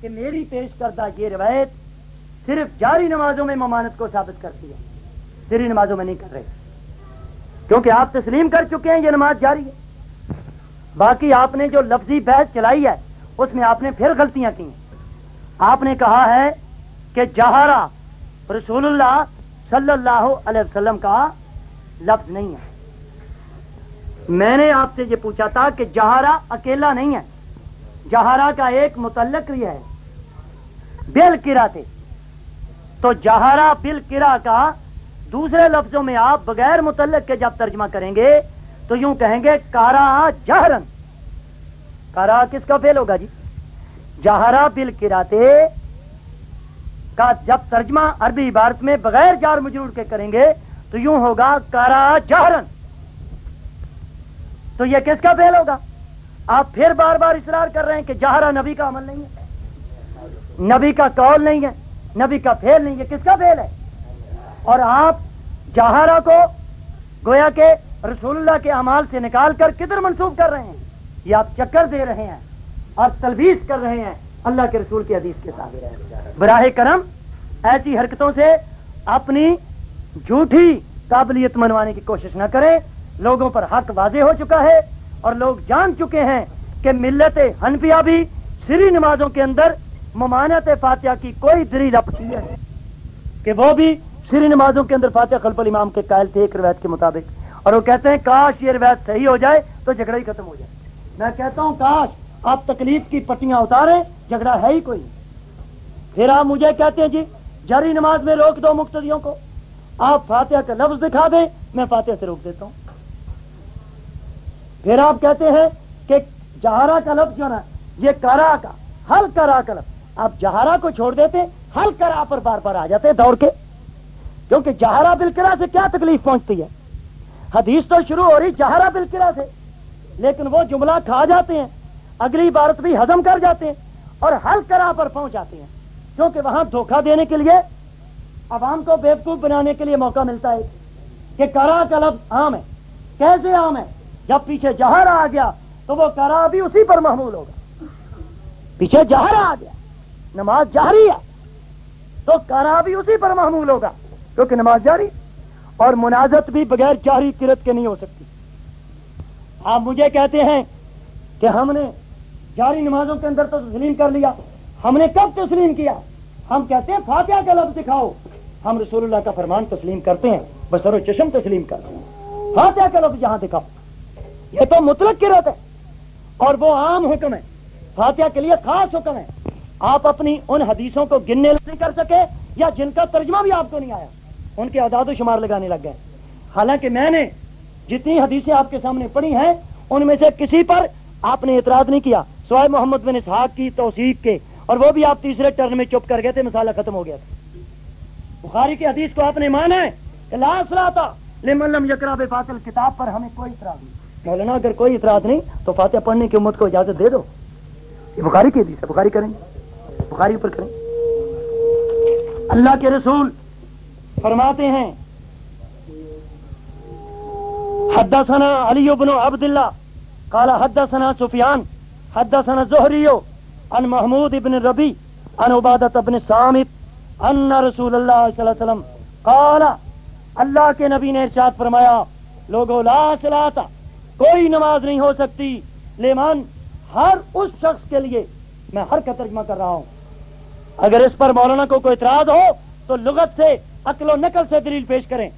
کہ میری پیش کردہ یہ روایت صرف جاری نمازوں میں ممانت کو ثابت کرتی ہے۔ سری نمازوں میں نہیں کر رہے۔ کیونکہ آپ تسلیم کر چکے ہیں، یہ نماز جاری ہے۔ باقی آپ نے جو لفظی بحث چلائی ہے، اس میں آپ نے پھر غلطیاں کی آپ نے کہا ہے کہ جہارا رسول اللہ صلی اللہ علیہ وسلم کا لفظ نہیں ہے۔ میں نے آپ سے یہ پوچھا تھا کہ جہارا اکیلا نہیں ہے۔ جہارا کا ایک متعلق بھی ہے۔ بل کرا تھے تو جہارا بل کرا کا دوسرے لفظوں میں آپ بغیر متعلق کے جب ترجمہ کریں گے، تو یوں کہیں گے، کارا جہرن۔ کارا کس کا فیل ہوگا جی؟ جہارا بل کراتے کا جب ترجمہ عربی عبارت میں بغیر جار مجرور کے کریں گے، تو یوں ہوگا، کارا جہرن۔ تو یہ کس کا فیل ہوگا؟ آپ پھر بار بار اصرار کر رہے ہیں کہ جہرا نبی کا عمل نہیں ہے، نبی کا کال نہیں ہے، نبی کا فیل نہیں ہے۔ کس کا فیل ہے؟ اور آپ جہارا کو گویا کہ رسول اللہ کے امال سے نکال کر کدھر منسوخ کر رہے ہیں؟ یہ آپ چکر دے رہے ہیں اور تلویز کر رہے ہیں۔ اللہ کے رسول کی حدیث کے ساتھ۔ براہ کرم ایسی حرکتوں سے اپنی جھوٹی قابلیت منوانے کی کوشش نہ کریں۔ لوگوں پر حق واضح ہو چکا ہے۔ اور لوگ جان چکے ہیں کہ ملت ہنفیہ بھی سری نمازوں کے اندر ممانت فاتحہ کی کوئی دلیل اپنی ہے، کہ وہ بھی سری نمازوں کے اندر فاتحہ خلف الامام کے قائل تھے ایک روایت کے مطابق۔ اور وہ کہتے ہیں، کاش یہ روایت صحیح ہو جائے تو جھگڑا ہی ختم ہو جائے۔ میں کہتا ہوں، کاش آپ تکلیف کی پٹیاں اتاریں، جھگڑا ہے ہی کوئی۔ پھر آپ مجھے کہتے ہیں جی جاری نماز میں روک دو مقتدیوں کو۔ آپ فاتحہ کا لفظ دکھا دیں، میں فاتحہ سے روک دیتا ہوں۔ پھر آپ کہتے ہیں کہ جہارا کا لفظ جو نا، یہ کرا کا، ہل کرا کا لفظ۔ آپ جہارا کو چھوڑ دیتے، ہل کرا پر بار بار آ جاتے دوڑ کے۔ کیونکہ جہارا بلکرا سے کیا تکلیف پہنچتی ہے؟ حدیث تو شروع ہو رہی، جہارا بلکرا سے۔ لیکن وہ جملہ کھا جاتے ہیں، اگلی بارت بھی ہزم کر جاتے ہیں اور ہل کرا پر پہنچ جاتے ہیں۔ کیونکہ وہاں دھوکہ دینے کے لیے، عوام کو بیوقوف بنانے کے لیے موقع ملتا ہے کہ کرا کا لفظ عام ہے۔ کیسے عام ہے؟ جب پیچھے جہر آ گیا تو وہ کرا بھی اسی پر محمول ہوگا پیچھے جہر آ گیا، نماز جاری ہے، تو کرا بھی اسی پر محمول ہوگا کیونکہ نماز جاری اور منازت بھی بغیر جاری کرت کے نہیں ہو سکتی۔ آپ مجھے کہتے ہیں کہ ہم نے جاری نمازوں کے اندر تو تسلیم کر لیا، ہم نے کب تسلیم کیا؟ ہم کہتے ہیں فاتحہ کا لفظ دکھاؤ۔ ہم رسول اللہ کا فرمان تسلیم کرتے ہیں، بسر و چشم تسلیم کرتے ہیں۔ فاتحہ کا لفظ جہاں دکھاؤ۔ یہ تو مطلق کرت ہے۔ اور وہ عام حکم ہے۔ فاتحہ کے لیے خاص حکم ہے۔ آپ اپنی ان حدیثوں کو گننے نہیں کر سکے یا جن کا ترجمہ بھی آپ کو نہیں آیا۔ ان کے اعداد و شمار لگانے لگ گئے۔ حالانکہ میں نے جتنی حدیثیں آپ کے سامنے پڑھی ہیں، ان میں سے کسی پر آپ نے اعتراض نہیں کیا۔ سوائے محمد بن اسحاق کی توثیق کے۔ اور وہ بھی آپ تیسرے ٹرن میں چپ کر گئے تھے مسالہ ختم ہو گیا تھا۔ بخاری کی حدیث کو آپ نے مانا ہے کہ لا لمن لم یکرا بے فاصل کتاب پر ہمیں کوئی اعتراض نہیں۔ مولانا، اگر کوئی اعتراض نہیں، تو فاتحہ پڑھنے کی امت کو اجازت دے دو۔ یہ بخاری کی حدیث ہے، بخاری کریں۔ بخاری پر کریں۔ اللہ کے رسول فرماتے ہیں، حدثنا علی بن عبد اللہ قال حدثنا سفیان، حدثنا زہریو ان محمود ابن ربی ان عبادت ابن سامت، ان رسول اللہ صلی اللہ علیہ وسلم قال، اللہ کے نبی نے ارشاد فرمایا، لوگو، لا صلاتا کوئی نماز نہیں ہو سکتی۔ لیمان، ہر اس شخص کے لیے میں ہر کا ترجمہ کر رہا ہوں۔ اگر اس پر مولانا کو کوئی اعتراض ہو، تو لغت سے، عقل و نقل سے دلیل پیش کریں۔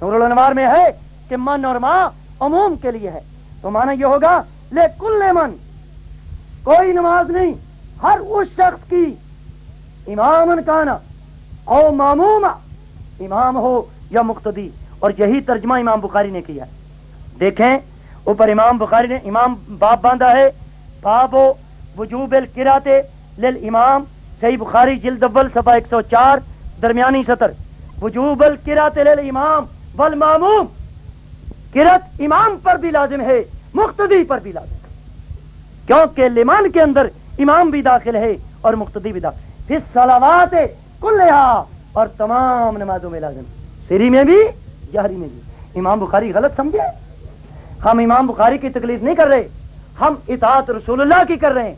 نور الانوار میں ہے کہ من اور ماں عموم کے لیے ہے۔ تو مانا یہ ہوگا، لے کل من کوئی نماز نہیں، ہر اس شخص کی امام کانا او معموم امام ہو یا مقتدی۔ اور یہی ترجمہ امام بخاری نے کیا ہے۔ دیکھیں، اوپر امام بخاری نے امام باپ باندھا ہے، باب وجوب القراتے لل امام صحیح بخاری جلد اول، صفحہ ایک سو چار، درمیانی سطر۔ وجوب القراتے لل امام والماموم۔ کرت امام پر بھی لازم ہے، مقتدی پر بھی لازم ہے۔ کیونکہ لمان کے اندر امام بھی داخل ہے اور مقتدی بھی داخل پھر سلاوات کل اور تمام نمازوں میں لازم سری میں بھی جہری میں بھی۔ امام بخاری غلط سمجھے۔ ہم امام بخاری کی تکلیف نہیں کر رہے، ہم اطاعت رسول اللہ کی کر رہے ہیں۔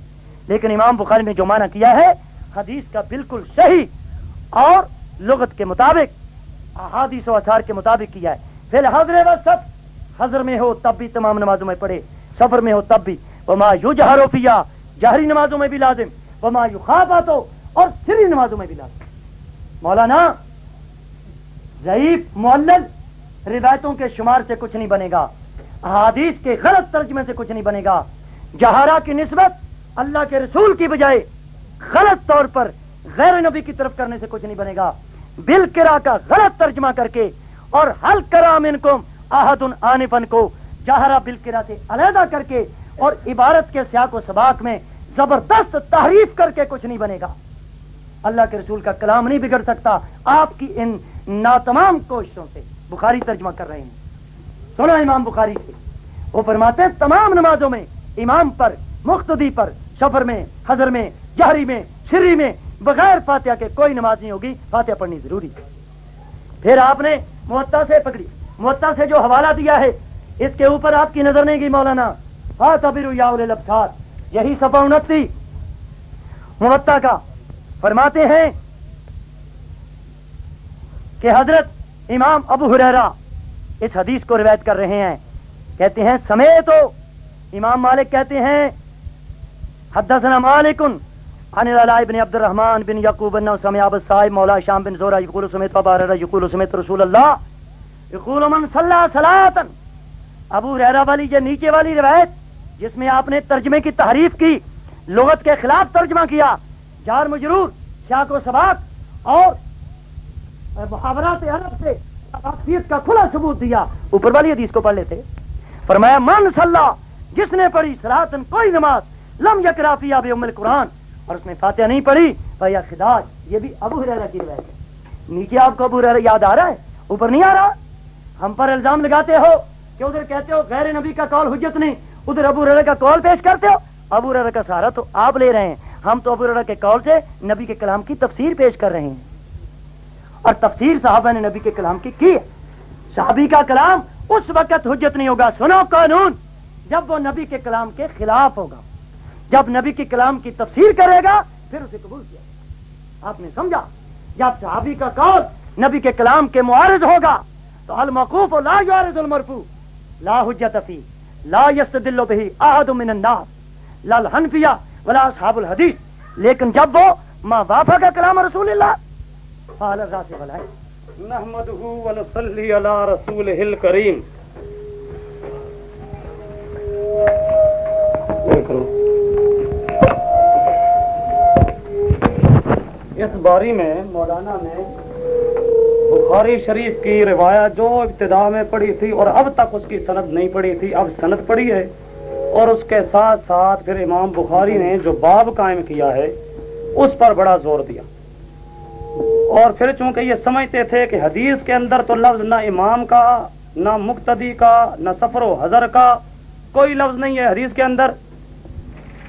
لیکن امام بخاری نے جو معنی کیا ہے، حدیث کا بالکل صحیح اور لغت کے مطابق، احادیث و اثار کے مطابق کیا ہے۔ پھر حضر و سب حضر میں ہو تب بھی تمام نمازوں میں پڑھے سفر میں ہو تب بھی۔ وما یو جہارو پیا جہری نمازوں میں بھی لازم۔ وما یو خواب آتو اور سری نمازوں میں بھی لازم۔ مولانا، ضعیف معلل روایتوں کے شمار سے کچھ نہیں بنے گا۔ احادیث کے غلط ترجمے سے کچھ نہیں بنے گا۔ جہارا کی نسبت اللہ کے رسول کی بجائے غلط طور پر غیر نبی کی طرف کرنے سے کچھ نہیں بنے گا۔ بل کرا کا غلط ترجمہ کر کے اور حل کرام ان کو آہد آنفن کو جہرا بل کرا سے علیحدہ کر کے اور عبارت کے سیاق و سباق میں زبردست تحریف کر کے کچھ نہیں بنے گا۔ اللہ کے رسول کا کلام نہیں بگڑ سکتا آپ کی ان ناتمام کوششوں سے۔ بخاری ترجمہ کر رہے ہیں۔ سنا امام بخاری سے۔ وہ فرماتے ہیں، تمام نمازوں میں امام پر مختدی پر سفر میں، حضر میں، جہری میں سری میں، بغیر فاتحہ کے کوئی نماز نہیں ہوگی، فاتحہ پڑھنی ضروری ہے۔ پھر آپ نے محتا سے پکڑی۔ محتا سے جو حوالہ دیا ہے، اس کے اوپر آپ کی نظر نہیں گئی مولانا۔ لبسار یہی سفا انتی۔ محتا کا۔ فرماتے ہیں کہ حضرت امام ابو حریرا اس حدیث کو روایت کر رہے ہیں۔ کہتے ہیں سمے تو امام مالک کہتے ہیں، حدثنا مالکن عن العلاء بن عبد الرحمن بن یعقوب بن سمع ابو صاحب مولا شام بن زورا یقول سمیت ابا یقول سمیت رسول اللہ۔ یقول من صلی صلاتا ابو ریرا والی یہ نیچے والی روایت، جس میں آپ نے ترجمے کی تحریف کی، لغت کے خلاف ترجمہ کیا، جار مجرور، شاک و سباق اور محاورات عرب سے۔ عقیدت کا کھلا ثبوت دیا، اوپر والی حدیث کو پڑھ لیتے۔ فرمایا، من صلی جس نے پڑھی سلاتن کوئی نماز، لم یکرافی اب ام القرآن، اور اس نے فاتحہ نہیں پڑھی بھیا خداج یہ بھی ابو حریرہ کی روایت ہے۔ نیچے آپ کو ابو حریرہ یاد آ رہا ہے؟ اوپر نہیں آ رہا؟ ہم پر الزام لگاتے ہو کہ ادھر کہتے ہو، غیر نبی کا کال حجت نہیں، ادھر ابو حریرہ کا کال پیش کرتے ہو۔ ابو حریرہ کا سہارا تو آپ لے رہے ہیں۔ ہم تو ابو حریرہ کے کال سے نبی کے کلام کی تفسیر پیش کر رہے ہیں۔ اور تفسیر صحابہ نے نبی کے کلام کی کی ہے۔ صحابی کا کلام اس وقت حجت نہیں ہوگا، سنو قانون۔ جب وہ نبی کے کلام کے خلاف ہوگا، جب نبی کے کلام کی تفسیر کرے گا، پھر اسے قبول کیا آپ نے سمجھا؟ جب صحابی کا قول نبی کے کلام کے معارض ہوگا، تو المقوف لا یعرض المرفو لا حجت فی، لا یستدل به احد من الناس لا الحنفیہ ولا اصحاب الحدیث۔ لیکن جب وہ ما وافق کلام رسول اللہ فعل الراس بلائے نحمده ونصلي على رسوله الكريم. اس باری میں مولانا نے بخاری شریف کی روایت جو ابتدا میں پڑھی تھی اور اب تک اس کی سند نہیں پڑھی تھی، اب سند پڑھی ہے اور اس کے ساتھ ساتھ پھر امام بخاری نے جو باب قائم کیا ہے، اس پر بڑا زور دیا۔ اور پھر چونکہ یہ سمجھتے تھے کہ حدیث کے اندر تو لفظ نہ امام کا، نہ مقتدی کا، نہ سفر و حضر کا کوئی لفظ نہیں ہے حدیث کے اندر۔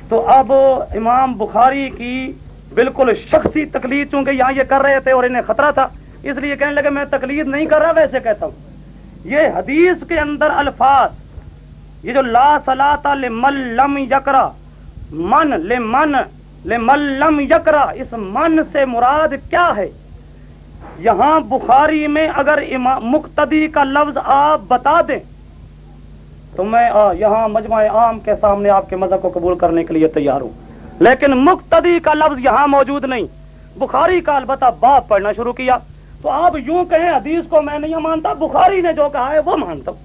تو اب امام بخاری کی بالکل شخصی تکلیف چونکہ یہاں یہ کر رہے تھے اور انہیں خطرہ تھا، اس لیے کہنے لگے میں تکلیف نہیں کر رہا، ویسے کہتا ہوں۔ یہ حدیث کے اندر الفاظ، یہ جو لا سلاتا لم یکرا من لمن لم یکرا اس من سے مراد کیا ہے؟ یہاں بخاری میں اگر مقتدی کا لفظ آپ بتا دیں، تو میں یہاں مجمع عام کے سامنے آپ کے مذہب کو قبول کرنے کے لیے تیار ہوں۔ لیکن مقتدی کا لفظ یہاں موجود نہیں۔ بخاری کا البتہ باپ پڑھنا شروع کیا۔ تو آپ یوں کہیں، حدیث کو میں نہیں مانتا، بخاری نے جو کہا ہے وہ مانتا ہوں۔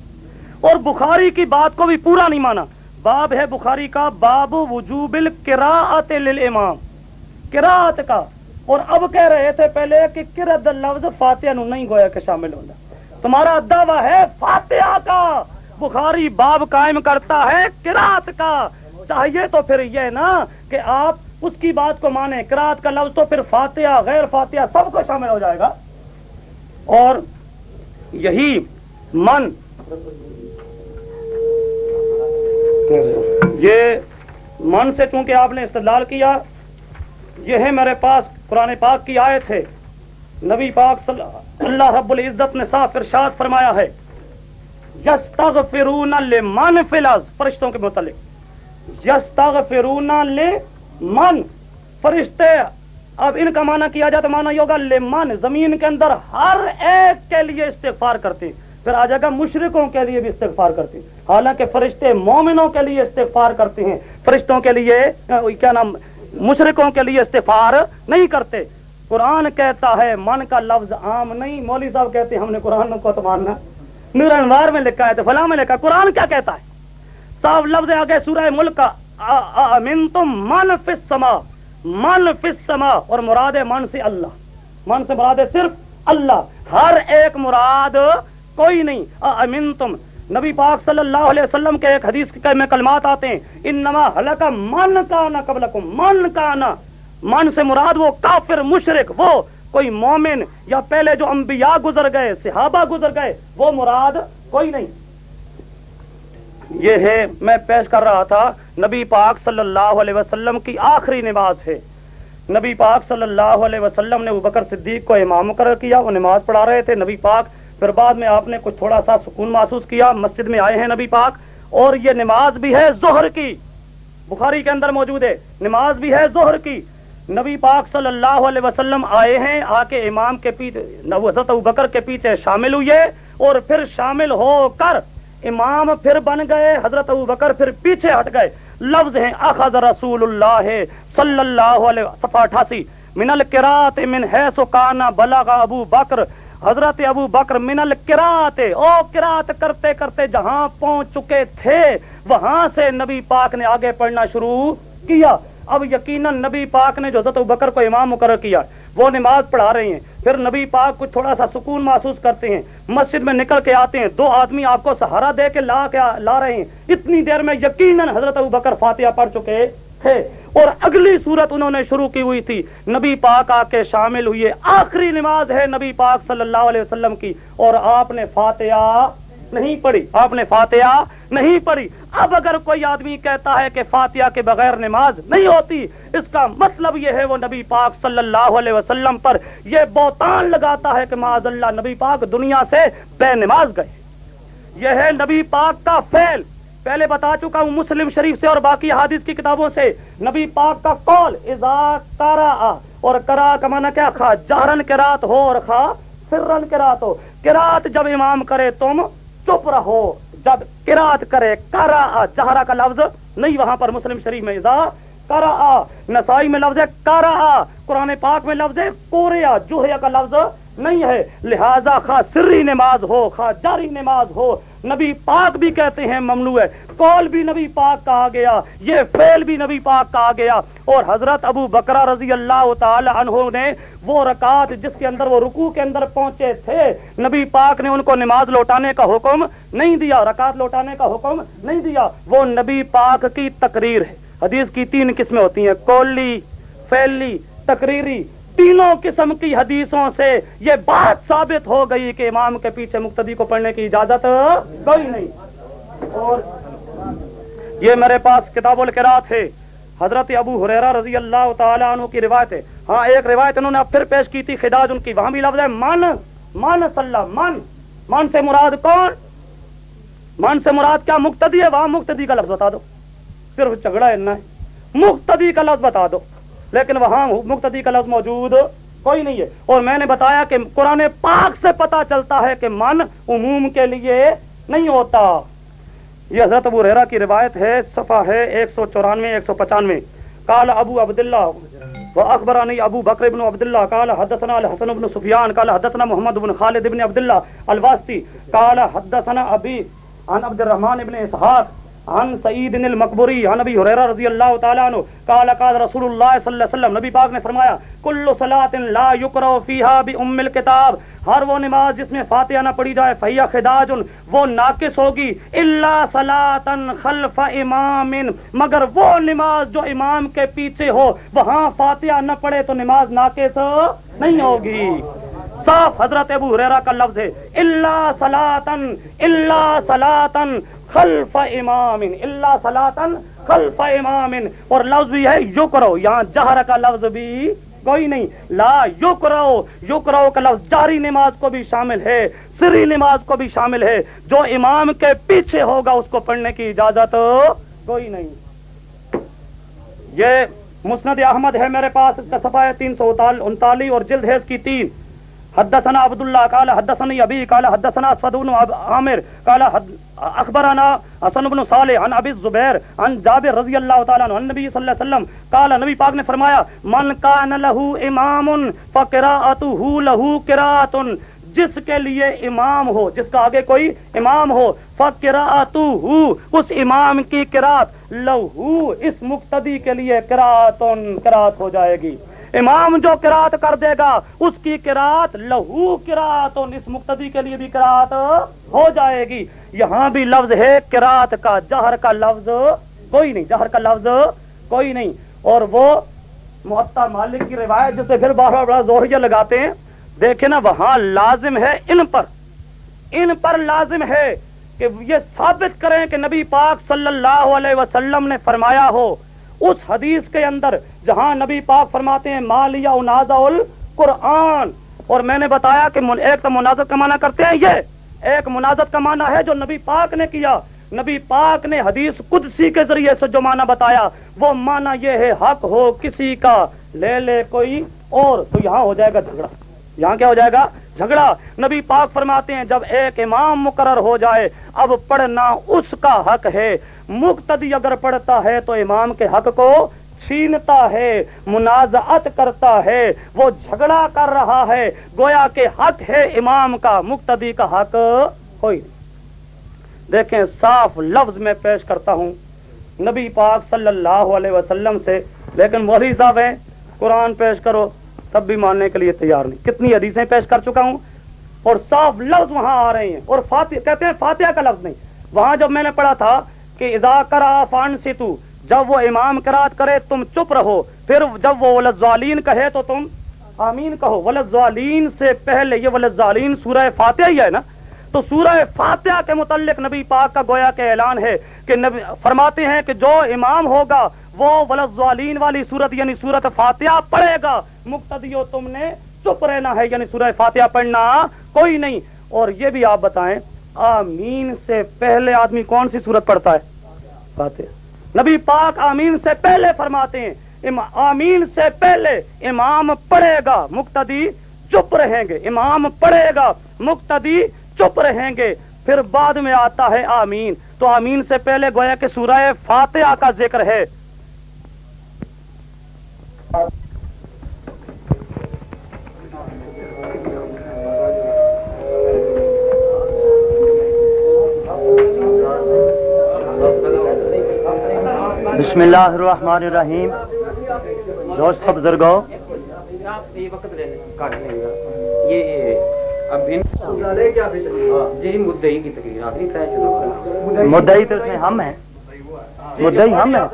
اور بخاری کی بات کو بھی پورا نہیں مانا۔ باب ہے بخاری کا باب وجوب القراءت للامام۔ قراءت کا۔ اور اب کہہ رہے تھے پہلے کہ کرد لفظ فاتحہ نو نہیں گویا کہ شامل ہونا تمہارا دعویٰ ہے فاتحہ کا۔ بخاری باب قائم کرتا ہے قراءت کا۔ چاہیے تو پھر یہ نا کہ آپ اس کی بات کو مانیں۔ کراط کا لفظ تو پھر فاتحہ، غیر فاتحہ سب کو شامل ہو جائے گا۔ اور یہی من یہ من سے چونکہ آپ نے استدلال کیا، یہ ہے میرے پاس قرآن پاک کی آیت ہے۔ نبی پاک صلی اللہ رب العزت نے صاف ارشاد فرمایا ہے، یستغفرون لمن فی الارض، فرشتوں کے متعلق۔ یستغفرون من فرشتے، اب ان کا معنی کیا جائے تو مانا ہوگا لمن، زمین کے اندر ہر ایک کے لیے استغفار کرتے۔ پھر آ جائے گا مشرقوں کے لیے بھی استغفار کرتے۔ حالانکہ فرشتے مومنوں کے لیے استغفار کرتے ہیں۔ فرشتوں کے لیے کیا نام مشرقوں کے لیے استغفار نہیں کرتے۔ قرآن کہتا ہے، من کا لفظ عام نہیں، مولوی صاحب کہتے ہیں، ہم نے قرآن کو تو ماننا۔ نور انوار میں لکھا ہے تو فلاں میں لکھا قرآن کیا کہتا ہے؟ صاف لفظ آگے سورہ ملک کا من تم من فس سما من فس سما اور مراد من سے اللہ۔ من سے مراد صرف اللہ۔ ہر ایک مراد کوئی نہیں۔ امن تم نبی پاک صلی اللہ علیہ وسلم کے ایک حدیث میں کلمات آتے ہیں ان نما حلق من کا نا قبل من کا نا من سے مراد وہ کافر مشرق وہ کوئی مومن یا پہلے جو انبیاء گزر گئے، صحابہ گزر گئے، وہ مراد کوئی نہیں۔ یہ ہے، میں پیش کر رہا تھا، نبی پاک صلی اللہ علیہ وسلم کی آخری نماز ہے۔ نبی پاک صلی اللہ علیہ وسلم نے بکر صدیق کو امام مقرر کیا، وہ نماز پڑھا رہے تھے۔ نبی پاک پھر بعد میں آپ نے کچھ تھوڑا سا سکون محسوس کیا۔ مسجد میں آئے ہیں نبی پاک اور یہ نماز بھی ہے زہر کی۔ بخاری کے اندر موجود ہے۔ نماز بھی ہے زہر کی۔ نبی پاک صلی اللہ علیہ وسلم آئے ہیں۔ آ کے امام کے پیچھے حضرت بکر کے پیچھے شامل ہوئے اور پھر شامل ہو کر امام پھر بن گئے۔ حضرت ابو بکر پھر پیچھے ہٹ گئے۔ لفظ ہیں، اخذ رسول اللہ صلی اللہ علیہ، صفحہ اٹھاسی۔ من القرات من حیث کانا بلغ ابو بکر حضرت ابو بکر من القرات او قرات کرتے کرتے جہاں پہنچ چکے تھے، وہاں سے نبی پاک نے آگے پڑھنا شروع کیا۔ اب یقیناً نبی پاک نے جو حضرت بکر کو امام مقرر کیا، وہ نماز پڑھا رہے ہیں۔ پھر نبی پاک کچھ تھوڑا سا سکون محسوس کرتے ہیں۔ مسجد میں نکل کے آتے ہیں، دو آدمی آپ کو سہارا دے کے لا کے لا رہے ہیں۔ اتنی دیر میں یقیناً حضرت ابو بکر فاتحہ پڑھ چکے۔ تھے اور اگلی صورت انہوں نے شروع کی ہوئی تھی، نبی پاک آ کے شامل ہوئے۔ آخری نماز ہے نبی پاک صلی اللہ علیہ وسلم کی۔ اور آپ نے فاتحہ نہیں پڑھی، آپ نے فاتحہ نہیں پڑھی۔ اب اگر کوئی آدمی کہتا ہے کہ فاتحہ کے بغیر نماز نہیں ہوتی، اس کا مطلب یہ ہے وہ نبی پاک صلی اللہ علیہ وسلم پر یہ بوتان لگاتا ہے کہ معاذ اللہ نبی پاک دنیا سے بے نماز گئے۔ یہ ہے نبی پاک کا فیل پہلے بتا چکا ہوں مسلم شریف سے اور باقی حادث کی کتابوں سے۔ نبی پاک کا قول ازا کارا اور کرا کا مانا کیا خا جہرن کے رات ہو اور خا سرن کے رات ہو۔ کرات جب امام کرے تم، چپ رہو۔ جب کرات کرے کرا چہرا کا لفظ نہیں، وہاں پر مسلم شریف میں اضا کرا نسائی میں لفظ ہے کرا قرآن پاک میں لفظ ہے کوریا جوہیا کا لفظ نہیں ہے۔ لہذا خواہ سری نماز ہو خواہ جاری نماز ہو۔ نبی پاک بھی کہتے ہیں ممنوع ہے۔ کول بھی نبی پاک کہا گیا، یہ فیل بھی نبی پاک کہا گیا۔ اور حضرت ابو بکرا رضی اللہ تعالی عنہ نے وہ رکعت جس کے اندر وہ رکوع کے اندر پہنچے تھے، نبی پاک نے ان کو نماز لوٹانے کا حکم نہیں دیا، رکعت لوٹانے کا حکم نہیں دیا۔ وہ نبی پاک کی تقریر ہے۔ حدیث کی تین قسمیں ہوتی ہیں کولی فیلی تقریری۔ تینوں قسم کی حدیثوں سے یہ بات ثابت ہو گئی کہ امام کے پیچھے مقتدی کو پڑھنے کی اجازت کوئی نہیں۔ اور یہ میرے پاس کتاب القرات ہے۔ حضرت ابو حریرا رضی اللہ تعالیٰ عنہ کی روایت ہے۔ ہاں ایک روایت انہوں نے اب پھر پیش کی تھی، خداج ان کی، وہاں بھی لفظ ہے من من صلی، من۔ من سے مراد کون؟ من سے مراد کیا؟ مقتدی ہے۔ وہاں مقتدی کا لفظ بتا دو۔ صرف جھگڑا ہے۔ مقتدی کا لفظ بتا دو۔ لیکن وہاں مقتدی کا لفظ موجود کوئی نہیں ہے۔ اور میں نے بتایا کہ قرآن پاک سے پتا چلتا ہے کہ من عموم کے لیے نہیں ہوتا۔ یہ حضرت ابو ریرا کی روایت ہے، صفحہ ہے ایک سو چورانوے، ایک سو پچانوے۔ کال ابو عبداللہ وہ اخبرانی ابو بکر ابن عبداللہ کال حدثنا الحسن ابن سفیان کال حدثنا محمد ابن خالد ابن عبداللہ الواسطی کال حدثنا ابی عن عبد الرحمن ابن اسحاق۔ عن سعید المقبری عن نبی حریرہ رضی اللہ تعالی عنہ، قال قال رسول اللہ صلی اللہ علیہ وسلم، نبی پاک نے فرمایا، کل صلاۃ لا یقرأ فیها بام الكتاب ہر وہ نماز جس میں فاتحہ نہ پڑھی جائے فیا خداج، وہ ناقص ہوگی، الا صلاۃ خلف امام، مگر وہ نماز جو امام کے پیچھے ہو، وہاں فاتحہ نہ پڑھے تو نماز ناقص نہیں ہوگی۔ صاف حضرت ابو حریرہ کا لفظ ہے، الا صلاۃ الا صلاۃ خلف امام اللہ سلاطن خلف امام. اور لفظ بھی ہے یو کرو یہاں جہر کا لفظ بھی کوئی نہیں. لا یو کرو یو کرو کا لفظ جاری نماز کو بھی شامل ہے، سری نماز کو بھی شامل ہے. جو امام کے پیچھے ہوگا، اس کو پڑھنے کی اجازت کوئی نہیں. یہ مسند احمد ہے میرے پاس، اس کا صفحہ تین سو انتالیس اور جلد ہے اس کی تین. حدثنا عبد الله قال حدثني ابي قال حدثنا اسود بن عامر، قال اخبرنا حسن بن صالح عن ابي الزبير عن جابر رضي الله تعالى عنه النبي صلى الله عليه وسلم، قال نبی پاک نے فرمایا، من كان له امام فقراءته له قراءه جس کے لیے امام ہو، جس کا آگے کوئی امام ہو فکراتو اس امام کی کرات لہو اس مقتدی کے لیے کراتن کرات ہو جائے گی۔ امام جو کرات کر دے گا، اس کی کرات لہو کرات اس مقتدی کے لیے بھی کرات ہو جائے گی۔ یہاں بھی لفظ ہے کرات کا جہر کا لفظ کوئی نہیں، جہر کا لفظ کوئی نہیں۔ اور وہ محتا مالک کی روایت جسے پھر بار بڑا زوریہ لگاتے ہیں، دیکھیں نا، وہاں لازم ہے ان پر۔ ان پر لازم ہے کہ یہ ثابت کریں کہ نبی پاک صلی اللہ علیہ وسلم نے فرمایا ہو اس حدیث کے اندر جہاں نبی پاک فرماتے ہیں مالیہ مالیا القرآن. اور میں نے بتایا کہ ایک تو منازت کا معنی کرتے ہیں یہ، ایک منازت کا معنی ہے جو نبی پاک نے کیا۔ نبی پاک نے حدیث قدسی کے ذریعے سے جو معنی بتایا، وہ معنی یہ ہے، حق ہو کسی کا، لے لے کوئی اور، تو یہاں ہو جائے گا جھگڑا۔ یہاں کیا ہو جائے گا؟ جھگڑا۔ نبی پاک فرماتے ہیں، جب ایک امام مقرر ہو جائے، اب پڑھنا اس کا حق ہے۔ مقتدی اگر پڑھتا ہے تو امام کے حق کو چھینتا ہے، منازعت کرتا ہے، وہ جھگڑا کر رہا ہے۔ گویا کے حق ہے امام کا، مقتدی کا حق ہوئی دیکھیں، صاف لفظ میں پیش کرتا ہوں۔ نبی پاک صلی اللہ علیہ وسلم سے، لیکن مولوی صاحب ہیں۔ قرآن پیش کرو، تب بھی ماننے کے لیے تیار نہیں۔ کتنی حدیثیں پیش کر چکا ہوں۔ اور صاف لفظ وہاں آ رہے ہیں۔ اور فاتح، کہتے ہیں فاتحہ کا لفظ نہیں۔ وہاں جب میں نے پڑھا تھا کہ اذا کرا فان ستو جب وہ امام کرات کرے تم چپ رہو، پھر جب وہ ولزالین کہے تو تم آمین کہو۔ ولزالین سے پہلے یہ ولزالین سورہ فاتحہ ہی ہے نا؟ تو سورہ فاتحہ کے متعلق نبی پاک کا گویا کے اعلان ہے کہ نبی فرماتے ہیں کہ جو امام ہوگا، وہ ولزالین والی صورت یعنی صورت فاتحہ پڑھے گا۔ مقتدیو تم نے چپ رہنا ہے یعنی سورہ فاتحہ پڑھنا کوئی نہیں۔ اور یہ بھی آپ بتائیں آمین سے پہلے آدمی کون سی صورت پڑھتا ہے؟ فاتح نبی پاک آمین سے پہلے فرماتے ہیں آمین سے پہلے امام پڑھے گا، مقتدی چپ رہیں گے۔ امام پڑھے گا، مقتدی چپ رہیں گے۔ پھر بعد میں آتا ہے آمین۔ تو آمین سے پہلے گویا کہ سورہ فاتحہ کا ذکر ہے۔ بسم اللہ الرحمن الرحیم. دوست بزرگوں مدعی تو اس میں ہم ہیں۔ مدعی ہم ہیں۔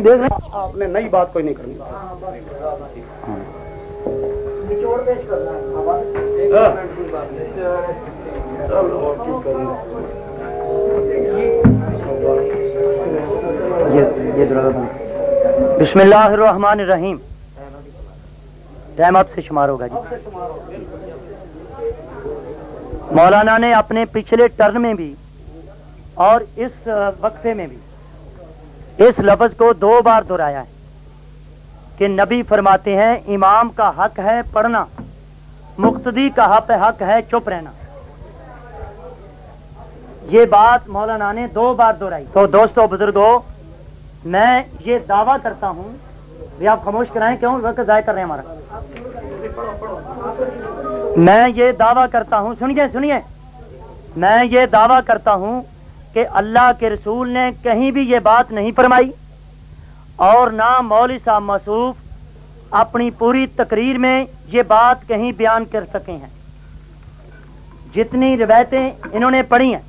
دیکھ رہے آپ نے نئی بات کوئی نہیں کرنی۔ بسم اللہ الرحمن الرحیم۔ رحمت سے شمار ہوگا جی۔ مولانا نے اپنے پچھلے ٹرن میں بھی اور اس وقفے میں بھی اس لفظ کو دو بار دہرایا ہے کہ نبی فرماتے ہیں، امام کا حق ہے پڑھنا، مقتدی کا حق حق ہے چپ رہنا۔ یہ بات مولانا نے دو بار دہرائی۔ تو دوستو بزرگوں میں یہ دعویٰ کرتا ہوں یہ آپ خاموش کرائیں کیوں وقت ضائع کر رہے ہیں ہمارا؟ میں یہ دعویٰ کرتا ہوں، سنیے سنیے۔ میں یہ دعویٰ کرتا ہوں کہ اللہ کے رسول نے کہیں بھی یہ بات نہیں فرمائی اور نہ مولوی صاحب مصوف اپنی پوری تقریر میں یہ بات کہیں بیان کر سکے ہیں۔ جتنی روایتیں انہوں نے پڑھی ہیں،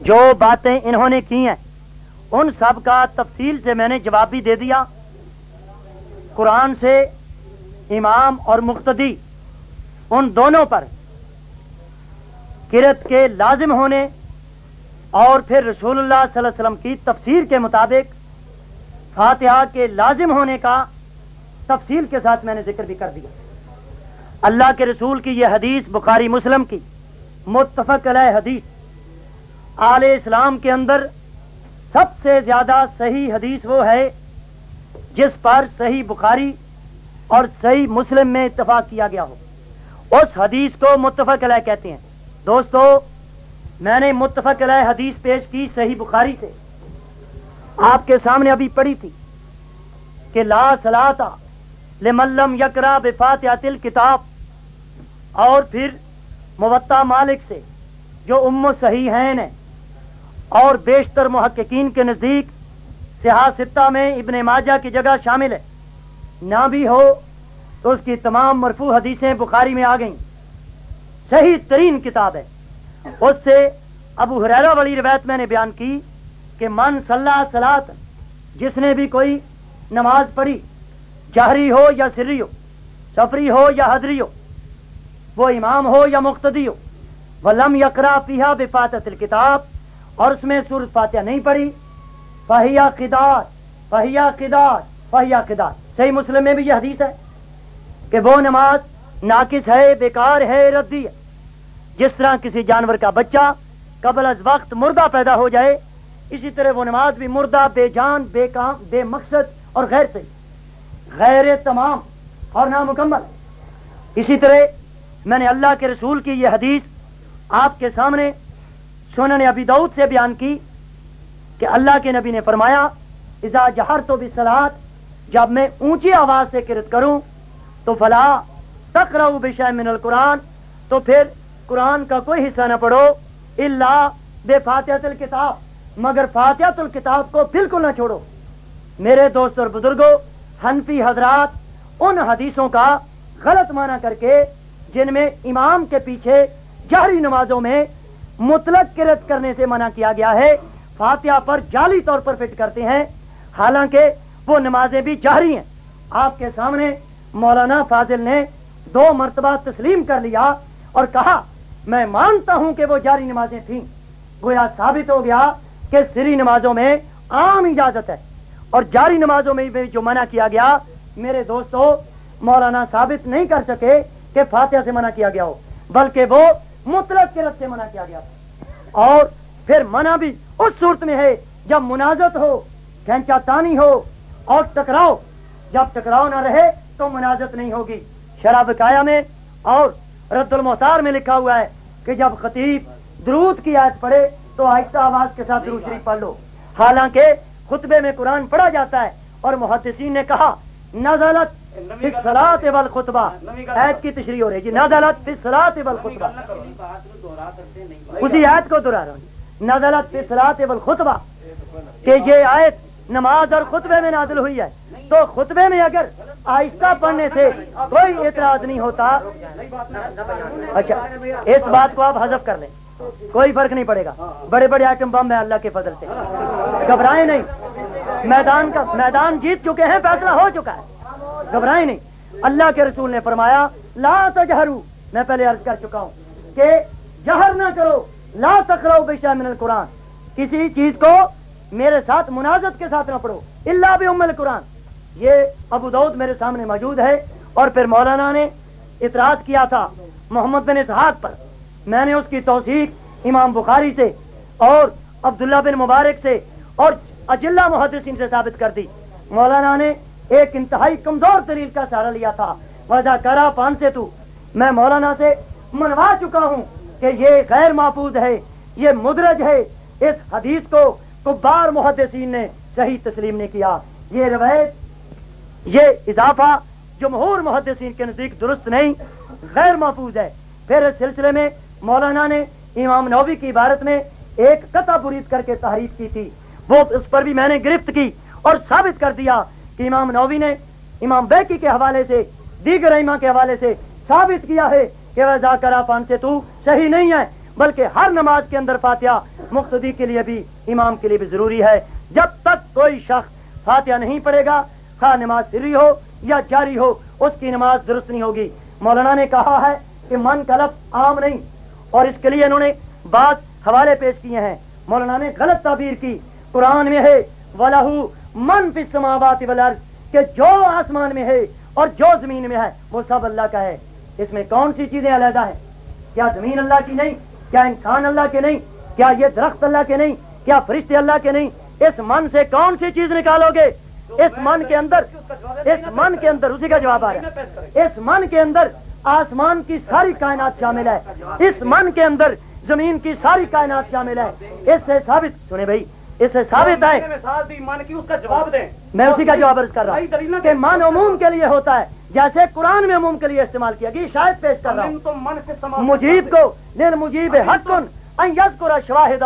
جو باتیں انہوں نے کی ہیں ان سب کا تفصیل سے میں نے جواب بھی دے دیا۔ قرآن سے امام اور مقتدی ان دونوں پر کرت کے لازم ہونے اور پھر رسول اللہ صلی اللہ علیہ وسلم کی تفسیر کے مطابق فاتحہ کے لازم ہونے کا تفصیل کے ساتھ میں نے ذکر بھی کر دیا۔ اللہ کے رسول کی یہ حدیث بخاری مسلم کی متفق علیہ حدیث آل اسلام کے اندر سب سے زیادہ صحیح حدیث وہ ہے جس پر صحیح بخاری اور صحیح مسلم میں اتفاق کیا گیا ہو۔ اس حدیث کو متفق علیہ کہتے ہیں۔ دوستو، میں نے متفق علیہ حدیث پیش کی صحیح بخاری سے۔ آپ کے سامنے ابھی پڑھی تھی کہ لا سلاتا لملم یکرا بفات تل کتاب اور پھر موتا مالک سے جو ام صحیح ہیں۔ اور بیشتر محققین کے نزدیک سیاستہ میں ابن ماجہ کی جگہ شامل ہے۔ نہ بھی ہو تو اس کی تمام مرفوع حدیثیں بخاری میں آ گئیں۔ صحیح ترین کتاب ہے۔ اس سے ابو حریرہ والی روایت میں نے بیان کی کہ من صلاح سلاد جس نے بھی کوئی نماز پڑھی، جہری ہو یا سری ہو سفری ہو یا حضری ہو، وہ امام ہو یا مقتدی ہو وہ لم یقرا پیہا بفات کتاب اور اس میں سورت فاتحہ نہیں پڑھی۔ فہیا قدار فہیا قدار فہیا قدار۔ صحیح مسلم میں بھی یہ حدیث ہے کہ وہ نماز ناقص ہے، بیکار ہے ردی ہے۔ جس طرح کسی جانور کا بچہ قبل از وقت مردہ پیدا ہو جائے، اسی طرح وہ نماز بھی مردہ، بے جان، بے کام، بے مقصد اور غیر سے غیر تمام اور نامکمل۔ اسی طرح میں نے اللہ کے رسول کی یہ حدیث آپ کے سامنے سنن ابی دعود سے بیان کی کہ اللہ کے نبی نے فرمایا ازا جہر تو بھی جب میں اونچی آواز سے کرت کروں، تو فلا تک رہو من القرآن، تو پھر قرآن کا کوئی حصہ نہ پڑھو اللہ بے فاتحت الکتاب، مگر فاتحت الکتاب کو بالکل نہ چھوڑو۔ میرے دوست اور بزرگوں حنفی حضرات، ان حدیثوں کا غلط معنی کر کے، جن میں امام کے پیچھے جہری نمازوں میں مطلق کرت کرنے سے منع کیا گیا ہے۔ فاتحہ پر جعلی طور پر فٹ کرتے ہیں۔ حالانکہ وہ نمازیں بھی جاری ہیں۔ آپ کے سامنے مولانا فاضل نے دو مرتبہ تسلیم کر لیا اور کہا، میں مانتا ہوں کہ وہ جاری نمازیں تھیں۔ گویا ثابت ہو گیا کہ سری نمازوں میں عام اجازت ہے۔ اور جاری نمازوں میں بھی جو منع کیا گیا، میرے دوستو، مولانا ثابت نہیں کر سکے کہ فاتحہ سے منع کیا گیا ہو، بلکہ وہ مطلق کرت سے منع کیا گیا تھا۔ اور پھر منع بھی اس صورت میں ہے جب منازت ہو کھینچا تانی ہو اور ٹکراؤ۔ جب ٹکراؤ نہ رہے تو منازت نہیں ہوگی۔ شراب کایا میں اور رد المحتار میں لکھا ہوا ہے کہ جب خطیب درود کی آیت پڑھے تو آہستہ آواز کے ساتھ درود شریف پڑھ لو۔ حالانکہ خطبے میں قرآن پڑھا جاتا ہے اور محدثین نے کہا، نزلت سلاد خطبہ عید کی تشریح ہو رہی جی نزلت سلاد ابل خطبہ اسی عید کو دہرا رہا ہوں۔ نزلت سلاد ابل خطبہ کہ یہ آیت نماز اور خطبے میں نازل ہوئی ہے۔ تو خطبے میں اگر آہستہ پڑھنے سے کوئی اعتراض نہیں ہوتا۔ اچھا اس بات کو آپ حذف کر لیں۔ کوئی فرق نہیں پڑے گا۔ بڑے بڑے آئٹم بم ہے اللہ کے فضل سے۔ گھبرائیں نہیں۔ میدان کا، میدان جیت چکے ہیں، فیصلہ ہو چکا ہے۔ گھبرائیں نہیں۔ اللہ کے رسول نے فرمایا، لا تجہرو میں پہلے عرض کر چکا ہوں کہ جہر نہ کرو۔ لا تکرو بے من القرآن۔ کسی چیز کو میرے ساتھ منازت کے ساتھ نہ پڑھو اللہ بھی ام القرآن۔ یہ ابو دعود میرے سامنے موجود ہے اور پھر مولانا نے اطراع کیا تھا محمد بن اسحاق پر۔ میں نے اس کی توثیق امام بخاری سے اور عبداللہ بن مبارک سے اور اجلہ محدثین سے ثابت کر دی۔ مولانا نے ایک انتہائی کمزور دلیل کا سہارا لیا تھا۔ وجہ کرا پان سے تو میں مولانا سے منوا چکا ہوں کہ یہ غیر محفوظ ہے، یہ مدرج ہے۔ اس حدیث کو کبار محدثین نے صحیح تسلیم نے کیا۔ یہ روایت، یہ اضافہ جمہور محدثین کے نزدیک درست نہیں، غیر محفوظ ہے۔ پھر اس سلسلے میں مولانا نے امام نووی کی عبارت میں ایک قطع برید کر کے تحریف کی تھی۔ وہ اس پر بھی میں نے گرفت کی اور ثابت کر دیا کہ امام نووی نے امام بیکی کے حوالے سے، دیگر ایما کے حوالے سے ثابت کیا ہے کہ وہ ذاکرہ فان سے تو صحیح نہیں ہے، بلکہ ہر نماز کے اندر فاتحہ مقتدی کے لیے بھی، امام کے لیے بھی ضروری ہے۔ جب تک کوئی شخص فاتحہ نہیں پڑے گا، خواہ نماز سری ہو یا جاری ہو، اس کی نماز درست نہیں ہوگی۔ مولانا نے کہا ہے کہ من کا لفظ عام نہیں، اور اس کے لیے انہوں نے بعض حوالے پیش کیے ہیں۔ مولانا نے غلط تعبیر کی۔ قرآن میں ہے ولاح من پی سماوات کہ جو آسمان میں ہے اور جو زمین میں ہے، وہ سب اللہ کا ہے۔ اس میں کون سی چیزیں علیحدہ ہیں؟ کیا زمین اللہ کی نہیں؟ کیا انسان اللہ کے نہیں؟ کیا یہ درخت اللہ کے نہیں؟ کیا فرشتے اللہ کے نہیں؟ اس من سے کون سی چیز نکالو گے؟ اس من کے اندر، اس من کے اندر، اسی کا جواب آ رہا ہے۔ اس من کے اندر آسمان کی ساری کائنات شامل ہے۔ اس من کے اندر زمین کی ساری کائنات شامل ہے۔ اس سے ثابت سنے بھائی اس سے ثابت ہے میں اسی کا جواب عرض کر رہا ہوں کہ من عموم کے لیے ہوتا ہے۔ جیسے قرآن میں عموم کے لیے استعمال کیا گیا شاید پیش کر رہا ہوں۔ مجیب کو دل مجیب حق کن یس قرآن شواہد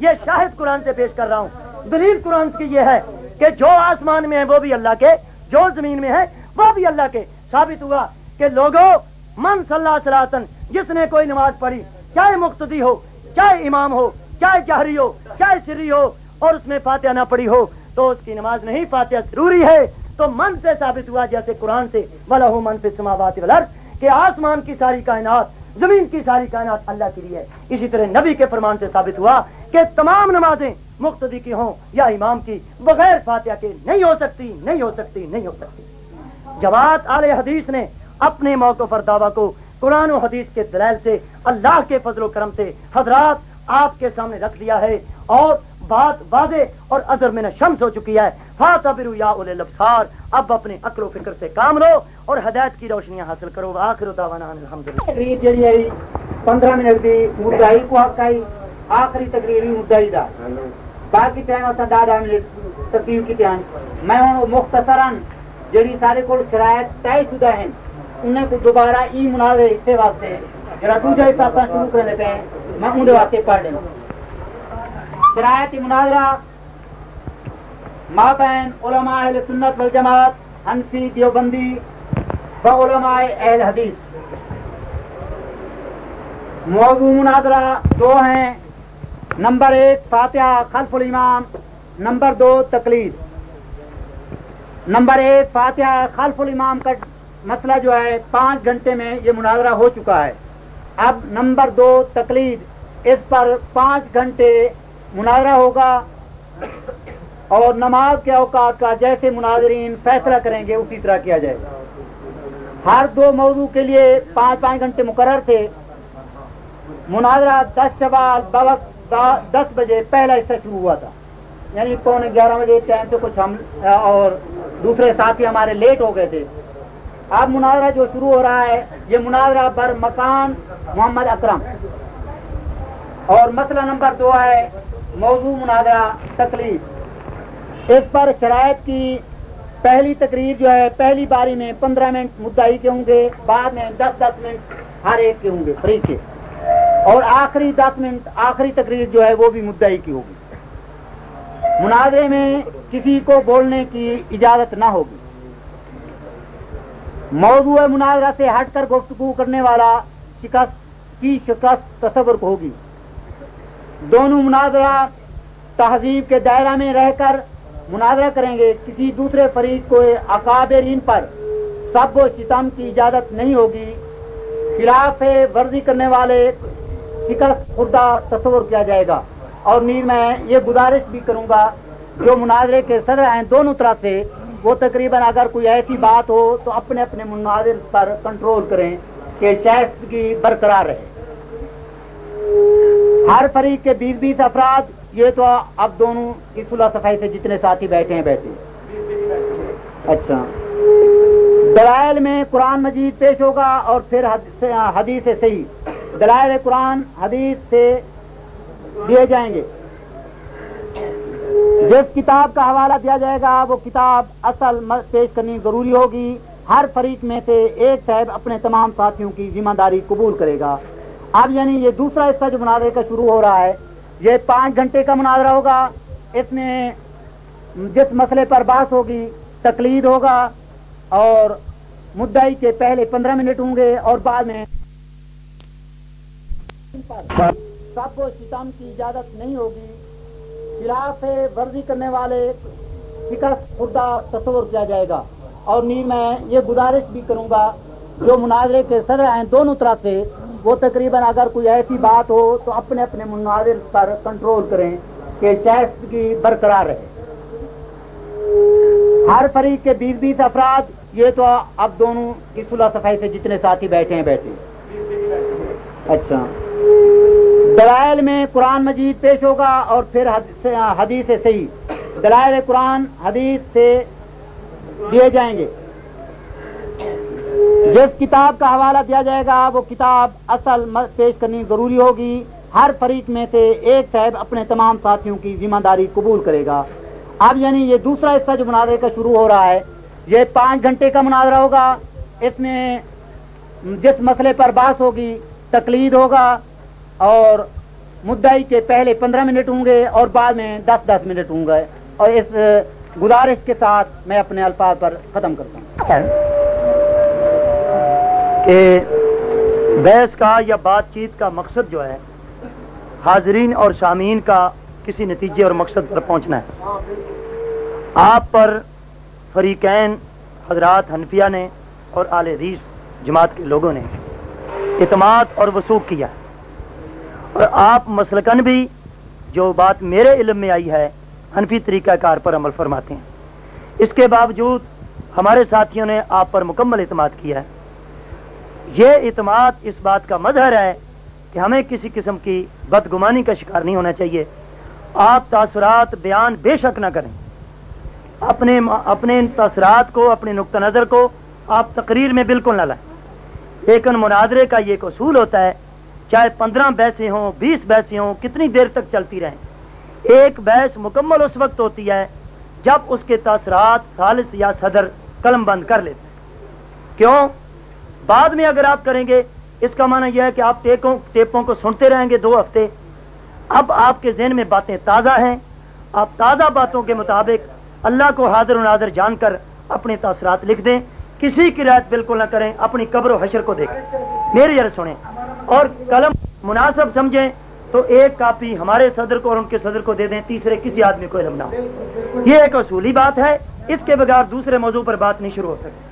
یہ شاہد قرآن سے پیش کر رہا ہوں۔ دلیل قرآن کی یہ ہے کہ جو آسمان میں ہے وہ بھی اللہ کے جو زمین میں ہے وہ بھی اللہ کے۔ ثابت ہوا کہ لوگوں من صلی اللہ سلاطن جس نے کوئی نماز پڑھی چاہے مقتدی ہو چاہے امام ہو چاہے جہری ہو چاہے سری ہو اور اس میں فاتحہ نہ پڑی ہو، تو اس کی نماز نہیں، فاتحہ ضروری ہے۔ تو من سے ثابت ہوا جیسے قرآن سے بلا ہو من سماوات والارض کہ آسمان کی ساری کائنات، زمین کی ساری کائنات اللہ کے لیے اسی طرح نبی کے فرمان سے ثابت ہوا کہ تمام نمازیں مقتدی کی ہوں یا امام کی، بغیر فاتحہ کے نہیں ہو سکتی، نہیں ہو سکتی، نہیں ہو سکتی۔ جواد آل حدیث نے اپنے موقع پر دعویٰ کو قرآن و حدیث کے دلائل سے، اللہ کے فضل و کرم سے حضرات آپ کے سامنے رکھ دیا ہے اور بات واضح اور ازر میں شمس ہو چکی ہے۔ فاتبرو یا اول لبسار اب اپنے عقل و فکر سے کام لو اور ہدایت کی روشنیاں حاصل کرو۔ آخر دعوانا الحمدللہ۔ پندرہ منٹ دی مدعی کو حق آئی، آخری تقریر مدعی دا۔ باقی ٹائم اصل دادا منٹ تقریر کی ٹائم میں ہوں مختصراً جڑی سارے کو شرائط طے شدہ ہیں، انہیں کو دوبارہ ای مناظر حصے واسطے جڑا دوجا حصہ شروع کرنے پہ میں اندر واسطے پڑھ لوں شرائط مناظرہ مابین علماء اہل سنت والجماعت حنفی دیوبندی و علماء اہل حدیث۔ موضوع مناظرہ دو ہیں۔ نمبر ایک، فاتحہ خلف الامام، نمبر دو، تقلید۔ نمبر ایک، فاتحہ خلف الامام کا مسئلہ جو ہے، پانچ گھنٹے میں یہ مناظرہ ہو چکا ہے۔ اب نمبر دو، تقلید۔ اس پر پانچ گھنٹے مناظرہ ہوگا اور نماز کے اوقات کا جیسے مناظرین فیصلہ کریں گے اسی طرح کیا جائے گا۔ ہر دو موضوع کے لیے پانچ پانچ گھنٹے مقرر تھے۔ مناظرہ دس سوال بوقت دس بجے پہلا حصہ شروع ہوا تھا۔ یعنی پونے گیارہ بجے ٹائم سے کچھ ہم، اور دوسرے ساتھی ہمارے لیٹ ہو گئے تھے۔ اب مناظرہ جو شروع ہو رہا ہے، یہ مناظرہ بر مکان محمد اکرم۔ اور مسئلہ نمبر دو ہے موضوع مناظرہ، تکلیف۔ اس پر شرائط کی پہلی تقریر جو ہے، پہلی باری میں پندرہ منٹ مدعی کے ہوں گے، بعد میں دس دس منٹ ہر ایک کے ہوں گے فری کے۔ اور آخری دس منٹ، آخری تقریر جو ہے، وہ بھی مدعی کی ہوگی۔ مناظرے میں کسی کو بولنے کی اجازت نہ ہوگی۔ موضوع مناظرہ سے ہٹ کر گفتگو کرنے والا شکست، کی شکست تصور ہوگی۔ دونوں مناظرہ تہذیب کے دائرہ میں رہ کر مناظرہ کریں گے۔ کسی دوسرے فریق کو اکابرین پر سب و ستم کی اجازت نہیں ہوگی۔ خلاف ورزی کرنے والے شکست خوردہ تصور کیا جائے گا۔ اور نیز میں یہ گزارش بھی کروں گا، جو مناظرے کے صدر ہیں دونوں طرف سے، وہ تقریباً اگر کوئی ایسی بات ہو تو اپنے اپنے مناظر پر کنٹرول کریں کہ کی برقرار رہے۔ ہر فریق کے بیس بیس افراد، یہ تو اب دونوں کی صلاح صفائی سے جتنے ساتھی بیٹھے ہیں، بیٹھے اچھا۔ دلائل میں قرآن مجید پیش ہوگا اور پھر حدیث سے صحیح۔ دلائل قرآن، حدیث سے دیے جائیں گے۔ جس کتاب کا حوالہ دیا جائے گا، وہ کتاب اصل پیش کرنی ضروری ہوگی۔ ہر فریق میں سے ایک صاحب اپنے تمام ساتھیوں کی ذمہ داری قبول کرے گا۔ اب یعنی یہ دوسرا حصہ جو مناظرے کا شروع ہو رہا ہے، یہ پانچ گھنٹے کا مناظرہ ہوگا، اس میں جس مسئلے پر بحث ہوگی، تقلید ہوگا اور مدعی کے پہلے پندرہ منٹ ہوں گے اور بعد میں سب کو ستم کی اجازت نہیں ہوگی۔ خلاف ورزی کرنے والے شکست خوردہ تصور کیا جائے گا۔ اور نیز میں یہ گزارش بھی کروں گا، جو مناظرے کے صدر ہیں، دونوں طرف سے وہ تقریباً اگر کوئی ایسی بات ہو تو اپنے اپنے مناظر پر کنٹرول کریں کہ شہست کی برقرار رہے۔ ہر فریق کے بیس بیس افراد، یہ تو اب دونوں کی صلاح صفائی سے جتنے ساتھی بیٹھے ہیں، بیٹھے۔ اچھا۔ دلائل میں قرآن مجید پیش ہوگا اور پھر حدیث صحیح۔ دلائل قرآن، حدیث سے دیے جائیں گے۔ جس کتاب کا حوالہ دیا جائے گا، وہ کتاب اصل پیش کرنی ضروری ہوگی۔ ہر فریق میں سے ایک صاحب اپنے تمام ساتھیوں کی ذمہ داری قبول کرے گا۔ اب یعنی یہ دوسرا حصہ جو مناظرے کا شروع ہو رہا ہے، یہ پانچ گھنٹے کا مناظرہ ہوگا۔ اس میں جس مسئلے پر بحث ہوگی، تقلید ہوگا اور مدعی کے پہلے پندرہ منٹ ہوں گے اور بعد میں دس دس منٹ ہوں گے۔ اور اس گزارش کے ساتھ میں اپنے الفاظ پر ختم کرتا ہوں۔ کہ بحث کا یا بات چیت کا مقصد جو ہے، حاضرین اور شامین کا کسی نتیجے اور مقصد پر پہنچنا ہے۔ آپ پر فریقین، حضرات حنفیہ نے اور آل حدیث جماعت کے لوگوں نے اعتماد اور وسوخ کیا۔ اور آپ مسلکن بھی جو بات میرے علم میں آئی ہے، حنفی طریقہ کار پر عمل فرماتے ہیں۔ اس کے باوجود ہمارے ساتھیوں نے آپ پر مکمل اعتماد کیا ہے۔ یہ اعتماد اس بات کا مظہر ہے کہ ہمیں کسی قسم کی بدگمانی کا شکار نہیں ہونا چاہیے۔ آپ تاثرات بیان بے شک نہ کریں۔ اپنے اپنے تاثرات کو، اپنے نقطہ نظر کو آپ تقریر میں بالکل نہ لائیں۔ لیکن مناظرے کا یہ اصول ہوتا ہے، چاہے پندرہ بحثیں ہوں، بیس بحثیں ہوں، کتنی دیر تک چلتی رہیں۔ ایک بحث مکمل اس وقت ہوتی ہے جب اس کے تاثرات سالس یا صدر قلم بند کر لیتے ہیں۔ کیوں؟ بعد میں اگر آپ کریں گے، اس کا معنی یہ ہے کہ آپ ٹیپوں ٹیپوں کو سنتے رہیں گے دو ہفتے۔ اب آپ کے ذہن میں باتیں تازہ ہیں۔ آپ تازہ باتوں کے مطابق اللہ کو حاضر و ناظر جان کر اپنے تاثرات لکھ دیں۔ کسی کی رعایت بالکل نہ کریں، اپنی قبر و حشر کو دیکھیں۔ میری ذرا سنیں۔ اور قلم مناسب سمجھیں تو ایک کاپی ہمارے صدر کو اور ان کے صدر کو دے دیں، تیسرے کسی آدمی کو علم نہ ہو۔ یہ ایک اصولی بات ہے۔ اس کے بغیر دوسرے موضوع پر بات نہیں شروع ہو سکتی۔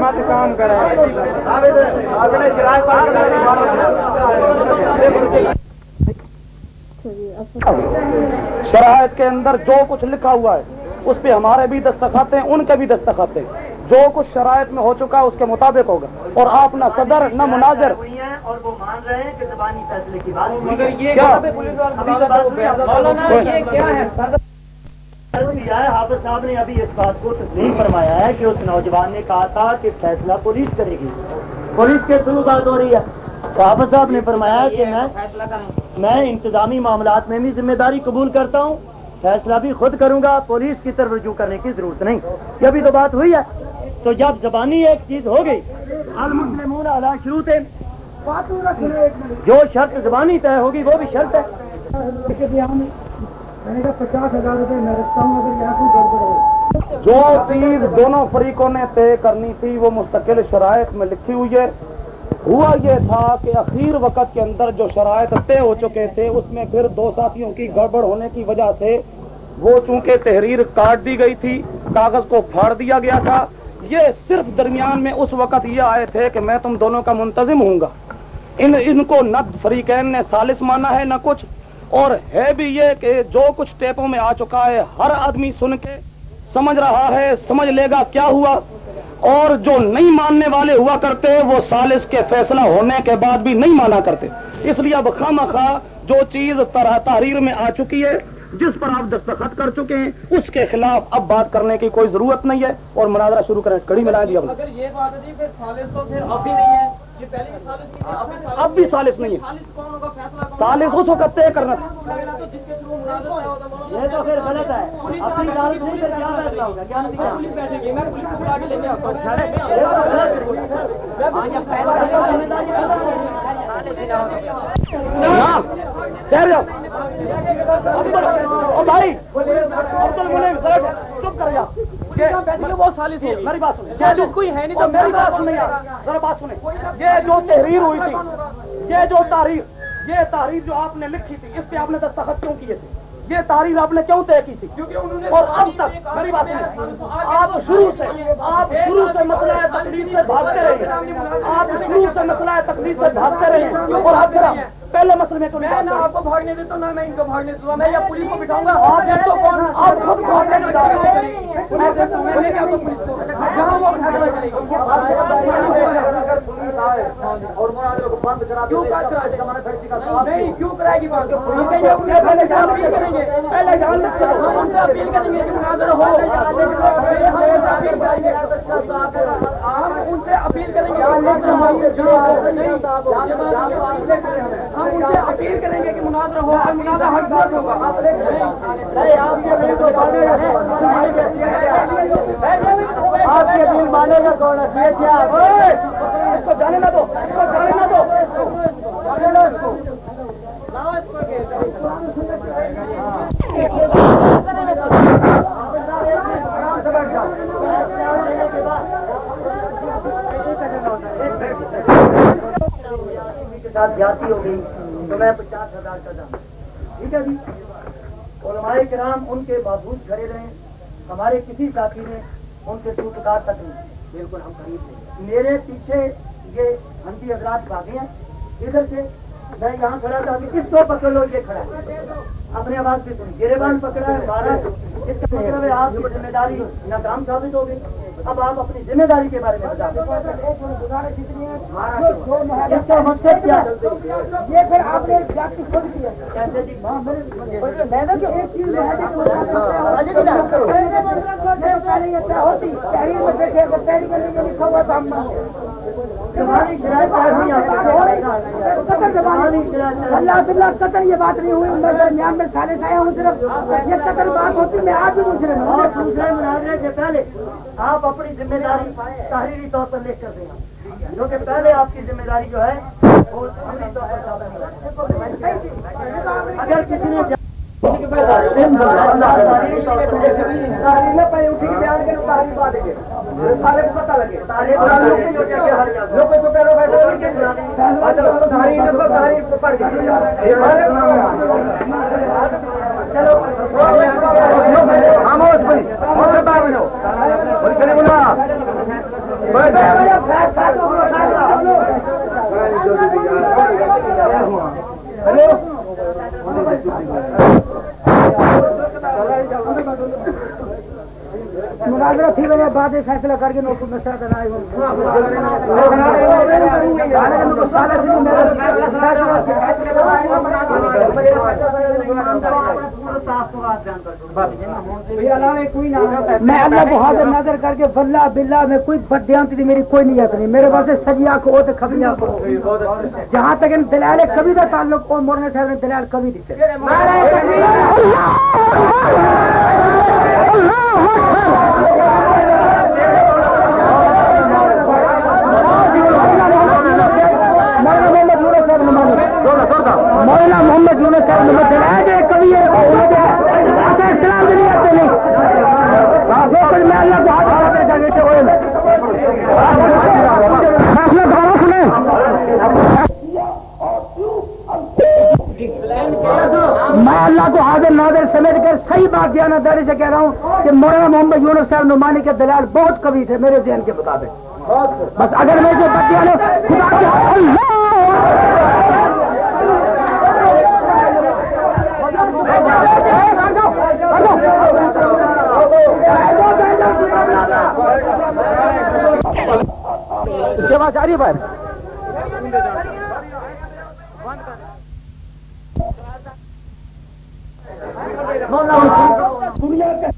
بات فیصلہ کریں شرائط کے اندر جو کچھ لکھا ہوا ہے، اس پہ ہمارے بھی دستخط ہیں، ان کے بھی دستخط ہیں۔ جو کچھ شرائط میں ہو چکا ہے اس کے مطابق ہوگا۔ اور آپ نہ صدر نہ مناظر۔ اور وہ مان رہے ہیں۔ کہ زبانی فیصلے کی بات حافظ صاحب نے ابھی اس بات کو تسلیم فرمایا ہے کہ اس نوجوان نے کہا تھا کہ فیصلہ پولیس کرے گی۔ پولیس کے تھرو بات ہو رہی ہے۔ حافظ صاحب نے فرمایا کہ میں میں انتظامی معاملات میں بھی ذمہ داری قبول کرتا ہوں۔ فیصلہ بھی خود کروں گا پولیس کی طرف رجوع کرنے کی ضرورت نہیں۔ یہ بھی تو بات ہوئی ہے۔ تو جب زبانی ایک چیز ہو گئی المسلمون اعلیٰ شروع تھے جو شرط زبانی طے ہوگی وہ بھی شرط ہے۔ پچاس ہزار روپے میں رکھتا ہوں اگر یہاں کوئی گڑبڑ ہو۔ جو چیز دونوں فریقوں نے طے کرنی تھی وہ مستقل شرائط میں لکھی ہوئی ہے۔ ہوا یہ تھا کہ اخیر وقت کے اندر جو شرائط طے ہو چکے تھے اس میں پھر دو ساتھیوں کی گڑبڑ ہونے کی وجہ سے وہ چونکہ تحریر کاٹ دی گئی تھی کاغذ کو پھاڑ دیا گیا تھا یہ صرف درمیان میں اس وقت یہ آئے تھے کہ میں تم دونوں کا منتظم ہوں گا۔ ان ان کو نہ فریقین نے سالس مانا ہے، نہ کچھ۔ اور ہے بھی یہ کہ جو کچھ ٹیپوں میں آ چکا ہے، ہر آدمی سن کے سمجھ رہا ہے، سمجھ لے گا کیا ہوا۔ اور جو نہیں ماننے والے ہوا کرتے، وہ سالس کے فیصلہ ہونے کے بعد بھی نہیں مانا کرتے۔ اس لیے اب خواہ مخواہ جو چیز تحریر میں آ چکی ہے جس پر آپ دستخط کر چکے ہیں، اس کے خلاف اب بات کرنے کی کوئی ضرورت نہیں ہے اور مناظرہ شروع کریں کڑی ملا دی جی اب۔ اگر یہ بات ہے، پھر تو پھر اب بھی نہیں ہے ہے اب بھی سالس نہیں ہے۔ سالس اس وقت طے کرنا تھا۔ یہ تو پھر غلط ہے۔ اپنی غلط نہیں پھر کیا فیصلہ ہوگا؟ کیا نتیجہ؟ پولیس بیٹھے گی میں پولیس کو بلا کے لے کے آتا ہوں۔ ہاں ٹھہر جاؤ۔ او بھائی عبد المنعم ذرا چپ کر جا میری بات سنیں۔ سالس کوئی ہے نہیں تو میری بات سنیں ذرا بات سنیں۔ یہ جو تحریر ہوئی تھی یہ جو تحریر یہ تحریر جو آپ نے لکھی تھی اس پہ آپ نے دستخط کیوں کیے تھے؟ یہ تاریخ آپ نے کیوں طے کی تھی؟ کیونکہ انہوں نے اور اب تک میری بات آپ شروع سے آپ شروع سے مسئلہ تکلیف سے بھاگتے رہے ہیں۔ آپ شروع سے مسئلہ تکلیف سے بھاگتے رہے ہیں۔ اور آپ پہلے مسئلے میں تو میں نہ آپ کو بھاگنے دیتا نہ میں ان کو بھاگنے دیتا میں یا پولیس کو بٹھاؤں گا۔ آپ ایک تو کون آپ خود بھاگنے نہیں جا رہے ہیں۔ میں دیتا ہوں میں ہوں پولیس کو۔ جہاں وہ فیصلہ کرے گی کیوں کاٹ کرا دے؟ نہیں کیوں کرائے گی بات؟ گے پہلے جان اپیل کریں گے پہلے جان لے ہم ان سے اپیل کریں گے کہ مناظر ہو ہم ان سے اپیل کریں گے ہم ان سے اپیل کریں گے کہ مناظر ہو ہم ان سے اپیل کریں گے کہ مناظر ہو اور مناظر حق بات ہوگا آپ کے دل مانے گا کون ہے یہ کیا اس کو جانے نہ دو اس کو جانے نہ دو جانے نہ اس کو ساتھ جاتی ہو گئی تو میں پچاس ہزار کا دام ٹھیک ہے جی علماء کرام ان کے باوجود کھڑے رہے ہمارے کسی ساتھی نے ان سے دو تک نہیں بالکل ہم خرید میرے پیچھے یہ ہنسی حضرات بھاگے ہیں۔ ادھر سے میں یہاں کھڑا تھا کہ کس کو پکڑ لو یہ کھڑا ہے اپنی آواز بھی سنی گریبان پکڑا ہے مارا ہے اس کا مطلب ہے آپ کی ذمہ داری ناکام ثابت ہو گئی اب آپ اپنی ذمہ داری کے بارے میں بتا اس کا مقصد کیا یہ پھر آپ نے خود کیا کیسے جی اللہ بلّہ قتل یہ بات نہیں ہوئی میں درمیان میں سالے آیا ہوں صرف۔ یہ قتل بات ہوتی میں آج بھی دوسرے میں اور دوسرے مناظرے سے پہلے آپ اپنی ذمہ داری تحریری طور پر لکھ کر دیں جو کہ پہلے آپ کی ذمہ داری جو ہے وہ عملی طور پر ثابت ہے۔ اگر کسی نے مناظرہ تھی میں نے بعد میں فیصلہ کر کے نوکر ساتھ آئے میں اللہ کو حاضر نظر کر کے بلہ بلہ میں کوئی بدیانتی میری کوئی نیت نہیں۔ میرے پاس سجیا کو تو کبھی جہاں تک ان دلال کبھی کا تعلق اور مورنے صاحب نے دلال کبھی دیتے۔ مولانا محمد یونس صاحب نے دلال دے کبھی اسلام نہیں آتے نہیں۔ میں اللہ کو ہاتھ لگا کے ہوئے۔ فیصلہ دارا سنیں۔ میں اللہ کو حاضر ناظر سمیٹ کر صحیح بات دیانا داری سے کہہ رہا ہوں کہ مولانا محمد یونس صاحب نمانی کے دلال بہت کبھی تھے میرے ذہن کے مطابق۔ بس اگر میں جو بات دیانا خدا کے اللہ اس کے بعد جاری پر دنیا کے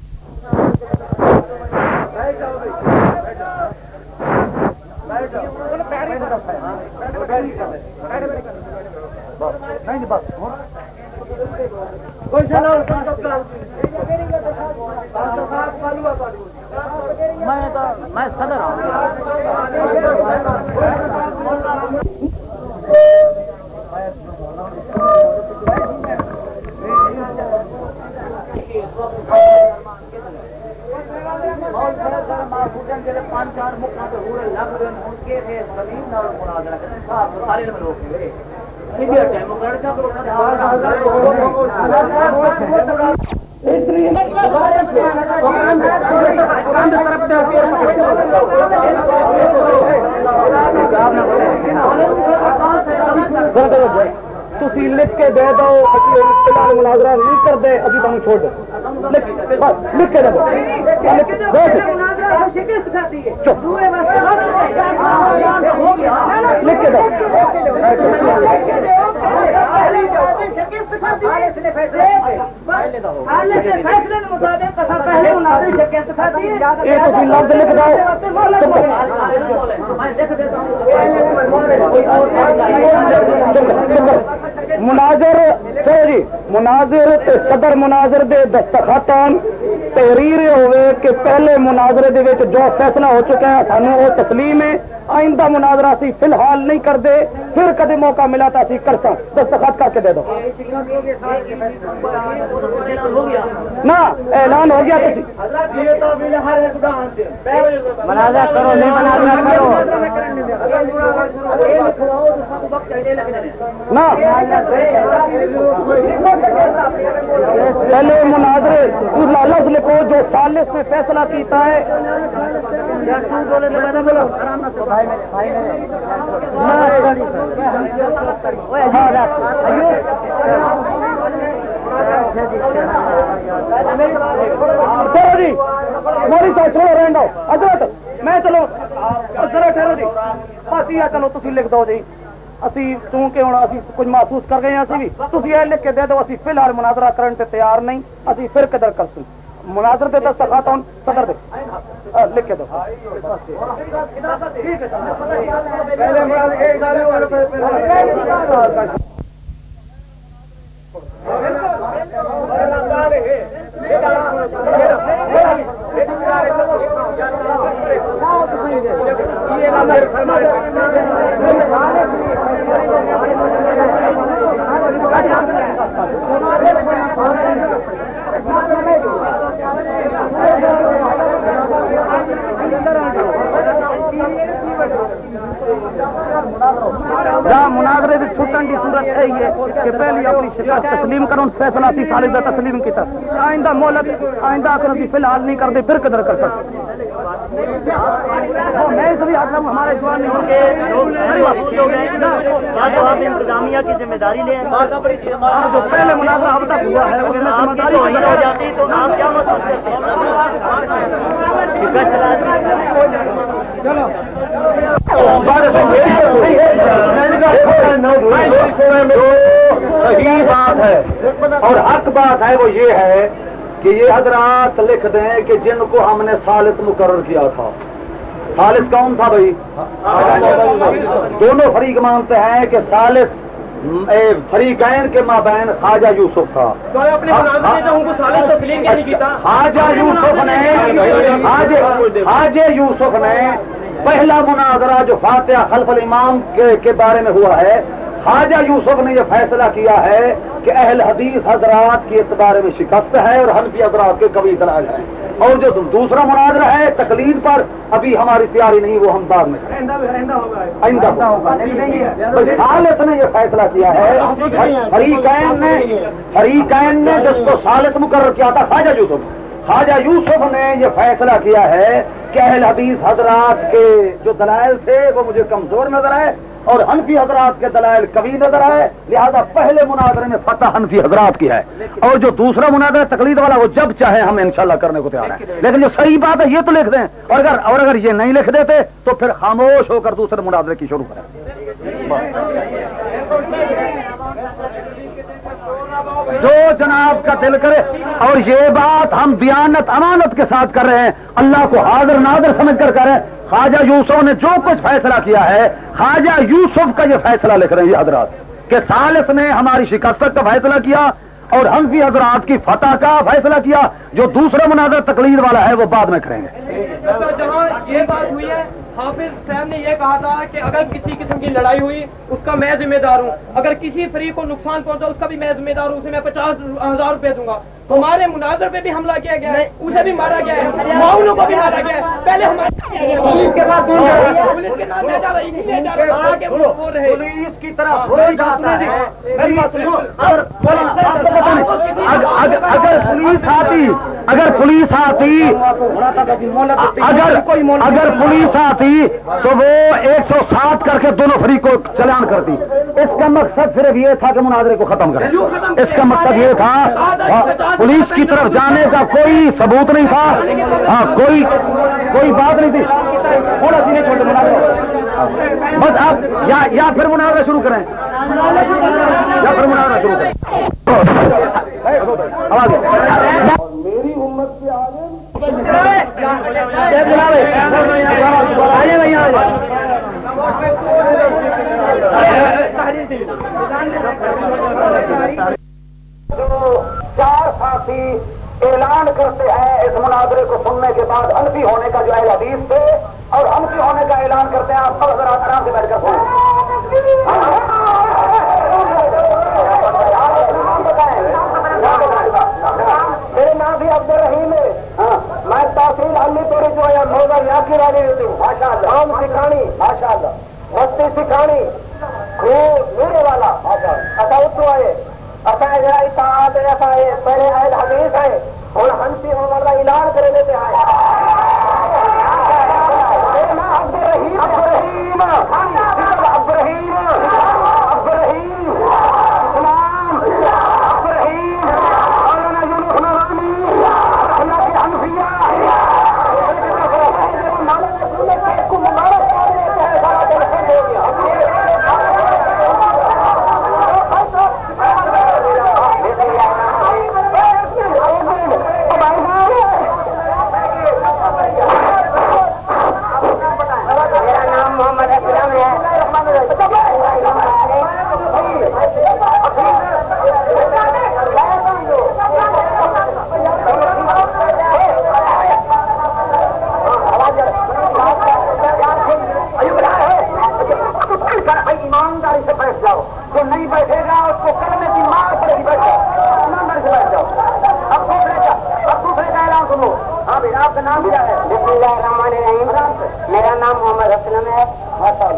میں صدر پانچ چار مکھاں تے ہوئے لگ رہے ہیں ان کے لکھ کے دے دو مناظرہ نہیں کر دے ابھی تم چھوڑ دو۔ لکھ کے دے دو۔ لکھ کے دو۔ مناظر شکایت مناظر جی مناظر صدر مناظر دے دستخط آن تحریر ہوئے کہ پہلے مناظرے دے جو فیصلہ ہو چکا ہے سانو وہ تسلیم ہے آئندہ مناظرہ سی فی الحال نہیں کر دے پھر کدی موقع ملا تو اسی کر سا دستخط کر کے دے دو۔ نہ اعلان ہو گیا تسی مناظر کرو نہیں مناظر کرو۔ نہ۔ پہلے مناظرے اس لالچ لکھو جو سالس نے فیصلہ کیتا ہے۔ چلو جی موری صاحب چھوڑو رہن دو حضرت میں چلو ذرا ٹھہرو جی بس یہ چلو تھی لکھ دو جی اسی چونکہ ہوں اسی کچھ محسوس کر گئے ہیں اسی بھی تھی یہ لکھ کے دے دو اسی فی الحال مناظرہ کرنے تے تیار نہیں اسی پھر قدر کر مناظر دے دستخط ہوں صدر دے۔ آ، لکھ کے دو جہاں مناظرے کی چھٹن کی صورت ہے یہ کہ پہلی اپنی شکست تسلیم کرو فیصلہ سی کا تسلیم کیتا آئندہ مہلت آئندہ ابھی فی الحال نہیں کرتے پھر قدر کر سکتے میں اس آتا ہوں ہمارے جوان انتظامیہ کی ذمہ داری لیں جو پہلے مناظرہ اب تک ہوا ہے ہو جاتی تو آپ کیا کرتے صحیح بات ہے اور حق بات ہے وہ یہ ہے کہ یہ حضرات لکھ دیں کہ جن کو ہم نے سالس مقرر کیا تھا۔ سالس کون تھا بھائی؟ دونوں فریق مانتے ہیں کہ سالس فریقین کے مابین خواجہ یوسف تھا خواجہ یوسف نے خواجہ یوسف نے پہلا مناظرہ جو فاتحہ خلف الامام کے کے بارے میں ہوا ہے خواجہ یوسف نے یہ فیصلہ کیا ہے کہ اہل حدیث حضرات کے اعتبار میں شکست ہے اور حنفی حضرات کے کبھی دلال ہیں۔ اور جو دوسرا مناظرہ ہے تقلید پر ابھی ہماری تیاری نہیں وہ ہم بعد میں سالس نے یہ فیصلہ کیا ہے۔ فریقین نے فریقین نے جس کو سالس مقرر کیا تھا خواجہ یوسف۔ خواجہ یوسف نے یہ فیصلہ کیا ہے کہ اہل حدیث حضرات کے جو دلائل تھے وہ مجھے کمزور نظر آئے اور حنفی حضرات کے دلائل کبھی نظر آئے لہذا پہلے مناظرے میں فتح حنفی حضرات کی ہے۔ اور جو دوسرا مناظرہ تقلید والا وہ جب چاہے ہم انشاءاللہ کرنے کو تیار ہیں۔ لیکن جو صحیح بات ہے یہ تو لکھ دیں۔ اور اگر اور اگر یہ نہیں لکھ دیتے تو پھر خاموش ہو کر دوسرے مناظرے کی شروع کریں۔ جو جناب کا دل کرے اور یہ بات ہم دیانت امانت کے ساتھ کر رہے ہیں، اللہ کو حاضر نادر سمجھ کر کر رہے ہیں۔ خواجہ یوسف نے جو کچھ فیصلہ کیا ہے، خواجہ یوسف کا یہ فیصلہ لکھ رہے ہیں یہ حضرات۔ کہ سالس نے ہماری شکست کا فیصلہ کیا اور حنفی حضرات کی فتح کا فیصلہ کیا، جو دوسرا مناظر تقلید والا ہے، وہ بعد میں کریں گے۔ اچھا یہ بات ہوئی ہے حافظ صاحب نے یہ کہا تھا کہ اگر کسی قسم کی لڑائی ہوئی، اس کا میں ذمہ دار ہوں۔ اگر کسی فریق کو نقصان پہنچا، اس کا بھی میں ذمہ دار ہوں، اسے میں پچاس ہزار روپے دوں گا۔ ہمارے مناظر پہ بھی حملہ کیا گیا ہے اسے بھی مارا گیا ہے۔ معاونوں کو بھی مارا گیا ہے۔ پہلے ہمارے پولیس کے بعد پولیس کے نام جا رہی پولیس کی طرف ہو جاتا ہے۔ میری بات سنو۔ اگر پولیس آتی اگر پولیس آتی اگر اگر پولیس آتی تو وہ ایک سو سات کر کے دونوں فریق کو چلان کرتی۔ اس کا مقصد صرف یہ تھا کہ مناظرے کو ختم کریں۔ اس کا مقصد یہ تھا پولیس کی طرف جانے کا کوئی ثبوت نہیں تھا۔ ہاں کوئی کوئی بات نہیں تھی۔ تھوڑا سی نہیں بس آپ یا یا پھر مناظرہ شروع کریں۔ یا پھر مناظرہ شروع کریں۔ آواز۔ میری امت کے عالم جو چار ساتھی اعلان کرتے ہیں اس مناظرے کو سننے کے بعد انفی ہونے کا جو اہل حدیث تھے اور انفی ہونے کا اعلان کرتے ہیں آپ سب حضرات آرام سے بیٹھ کر سنیں۔ میرے نام بھی عبد الرحیم ہے میں تحصیل علی توری جو ہے یاقی والی ہوتی ہوں ماشاء اللہ عام سکھانی۔ ماشاء اللہ مستی سکھانی میرے والا۔ اچھا اتو آئے۔ اصا جڑا اتحاد ہے اصا پہلے اہل حدیث ہے اور عمر کا اعلان کرے دیتے ہیں۔ عبد الرحیم عبد الرحیم عبد الرحیم عبد الرحیم اسلام عبد الرحیم مولانا یونس نورانی اللہ کی حنفیہ کو مبارک کر دیتے ہیں سارا دل خوش ہو گیا میرا نام محمد اسلم ہے ایمانداری سے بیٹھ جاؤ جو نہیں بیٹھے گا اس کو کلمے کی مار پڑے گی بیٹھ جاؤ ایمانداری سے بیٹھ جاؤ اب دوسرے کا اب دوسرے کا اعلان سنو ہاں بھائی آپ کا نام کیا ہے بسم اللہ الرحمن الرحیم میرا نام محمد اسلم ہے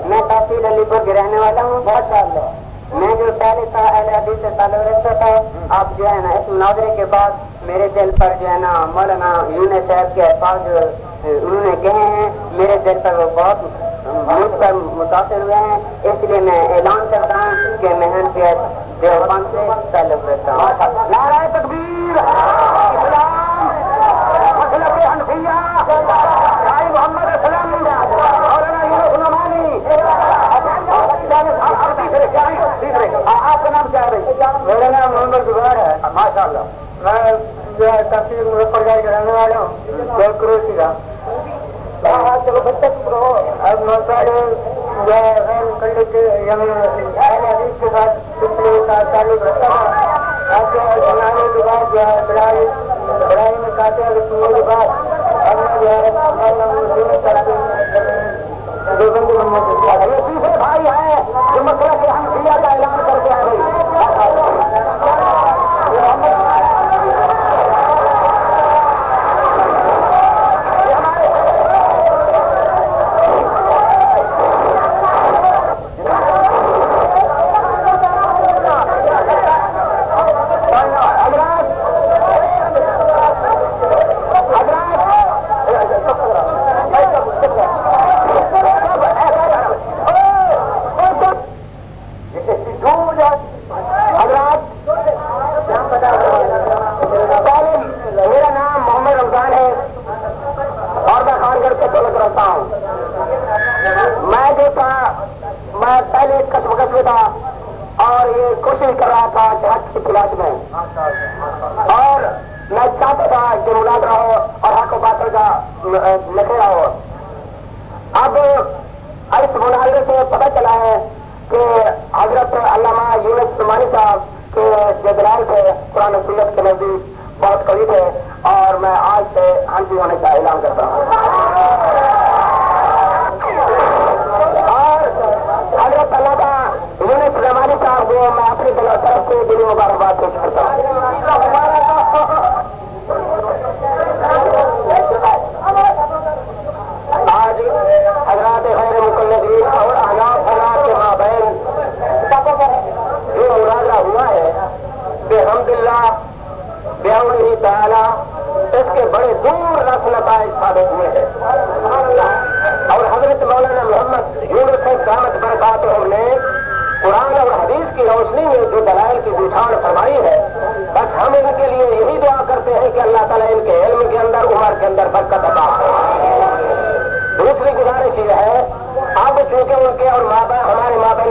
میں تحصیل علی پور کی رہنے والا ہوں ماشاء اللہ میں جو پہلے تھا اہل حدیث سے تعلق رکھتا تھا آپ جو ہے نا اس مناظرے کے بعد میرے دل پر جو ہے نا مولانا یون صاحب کے الفاظ جو انہوں نے کہے ہیں میرے دل پر وہ بہت مجھ پر متاثر ہوئے ہیں اس لیے میں اعلان کرتا ہوں کہ میں حنفیت دیوبند سے تعلق رکھتا ہوں۔ نعرہ تکبیر محمد مولانا یونس آپ کا نام کیا ہے میرا نام محمد زبیر ہے۔ ماشاء اللہ میں جو ہے رہنے والا ہوں جو کروسی کا چلو بچہ رہو اب مسائل جو ہے حدیث کے ساتھ سلسلے کا تعلق رکھتا ہے اب جو ہے کے بعد جو ہے بڑائی بڑائی میں کاتے ہیں کے بعد اب میں جو ہے دیوبندی بھائی ہیں جو مسئلہ کے ہم سیا کا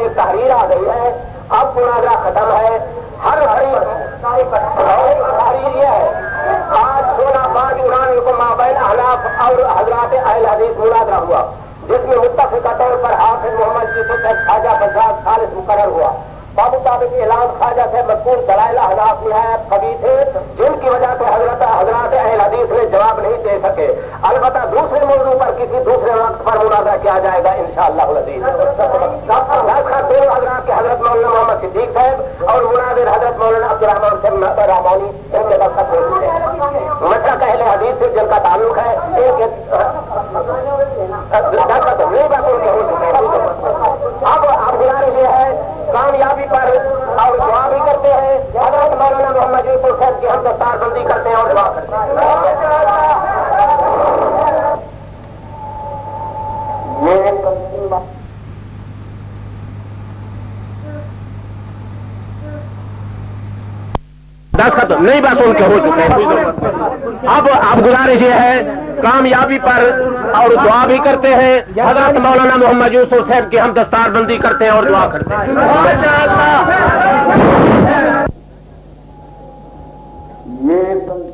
ہمارے تحریر آ گئی ہے، اب مناظرہ ختم ہے۔ ہر تحریر یہ ہے۔ آج سولہ پانچ اران کو مابین احلاف اور حضرات اہل حدیث مناظرہ ہوا، جس میں متفقہ طور پر حافظ محمد یوسف خواجہ بشاد خالص مقرر ہوا۔ بابو مطابق اعلان خواجہ سے مذکور دلائل حضرات نہایت کبھی تھے، جن کی وجہ سے حضرت حضرات اہل حدیث نے جواب نہیں دے سکے۔ البتہ دوسرے موضوع پر کسی دوسرے وقت پر مناظرہ کیا جائے گا ان شاء اللہ دونوں حضرات کے حضرت مولانا محمد صدیق صاحب اور مناظر حضرت مولانا عبد الرحمان سے رحمانی ان کے دستخط ہو چکے ہیں اہل حدیث سے جن کا تعلق ہے ان کے دستخط نہیں بات ہیں اب اب گزارش یہ ہے کامیابی پر اور دعا بھی کرتے ہیں حضرت مولانا محمد یوسف صاحب کی ہم دستار بندی کرتے ہیں اور دعا کرتے ہیں دستخط نہیں بس ان کے ہو چکے ہیں۔ اب اب گزارش یہ ہے، کامیابی پر اور دعا بھی کرتے ہیں۔ حضرت مولانا محمد یوسف صاحب کی ہم دستار بندی کرتے ہیں اور دعا کرتے ہیں۔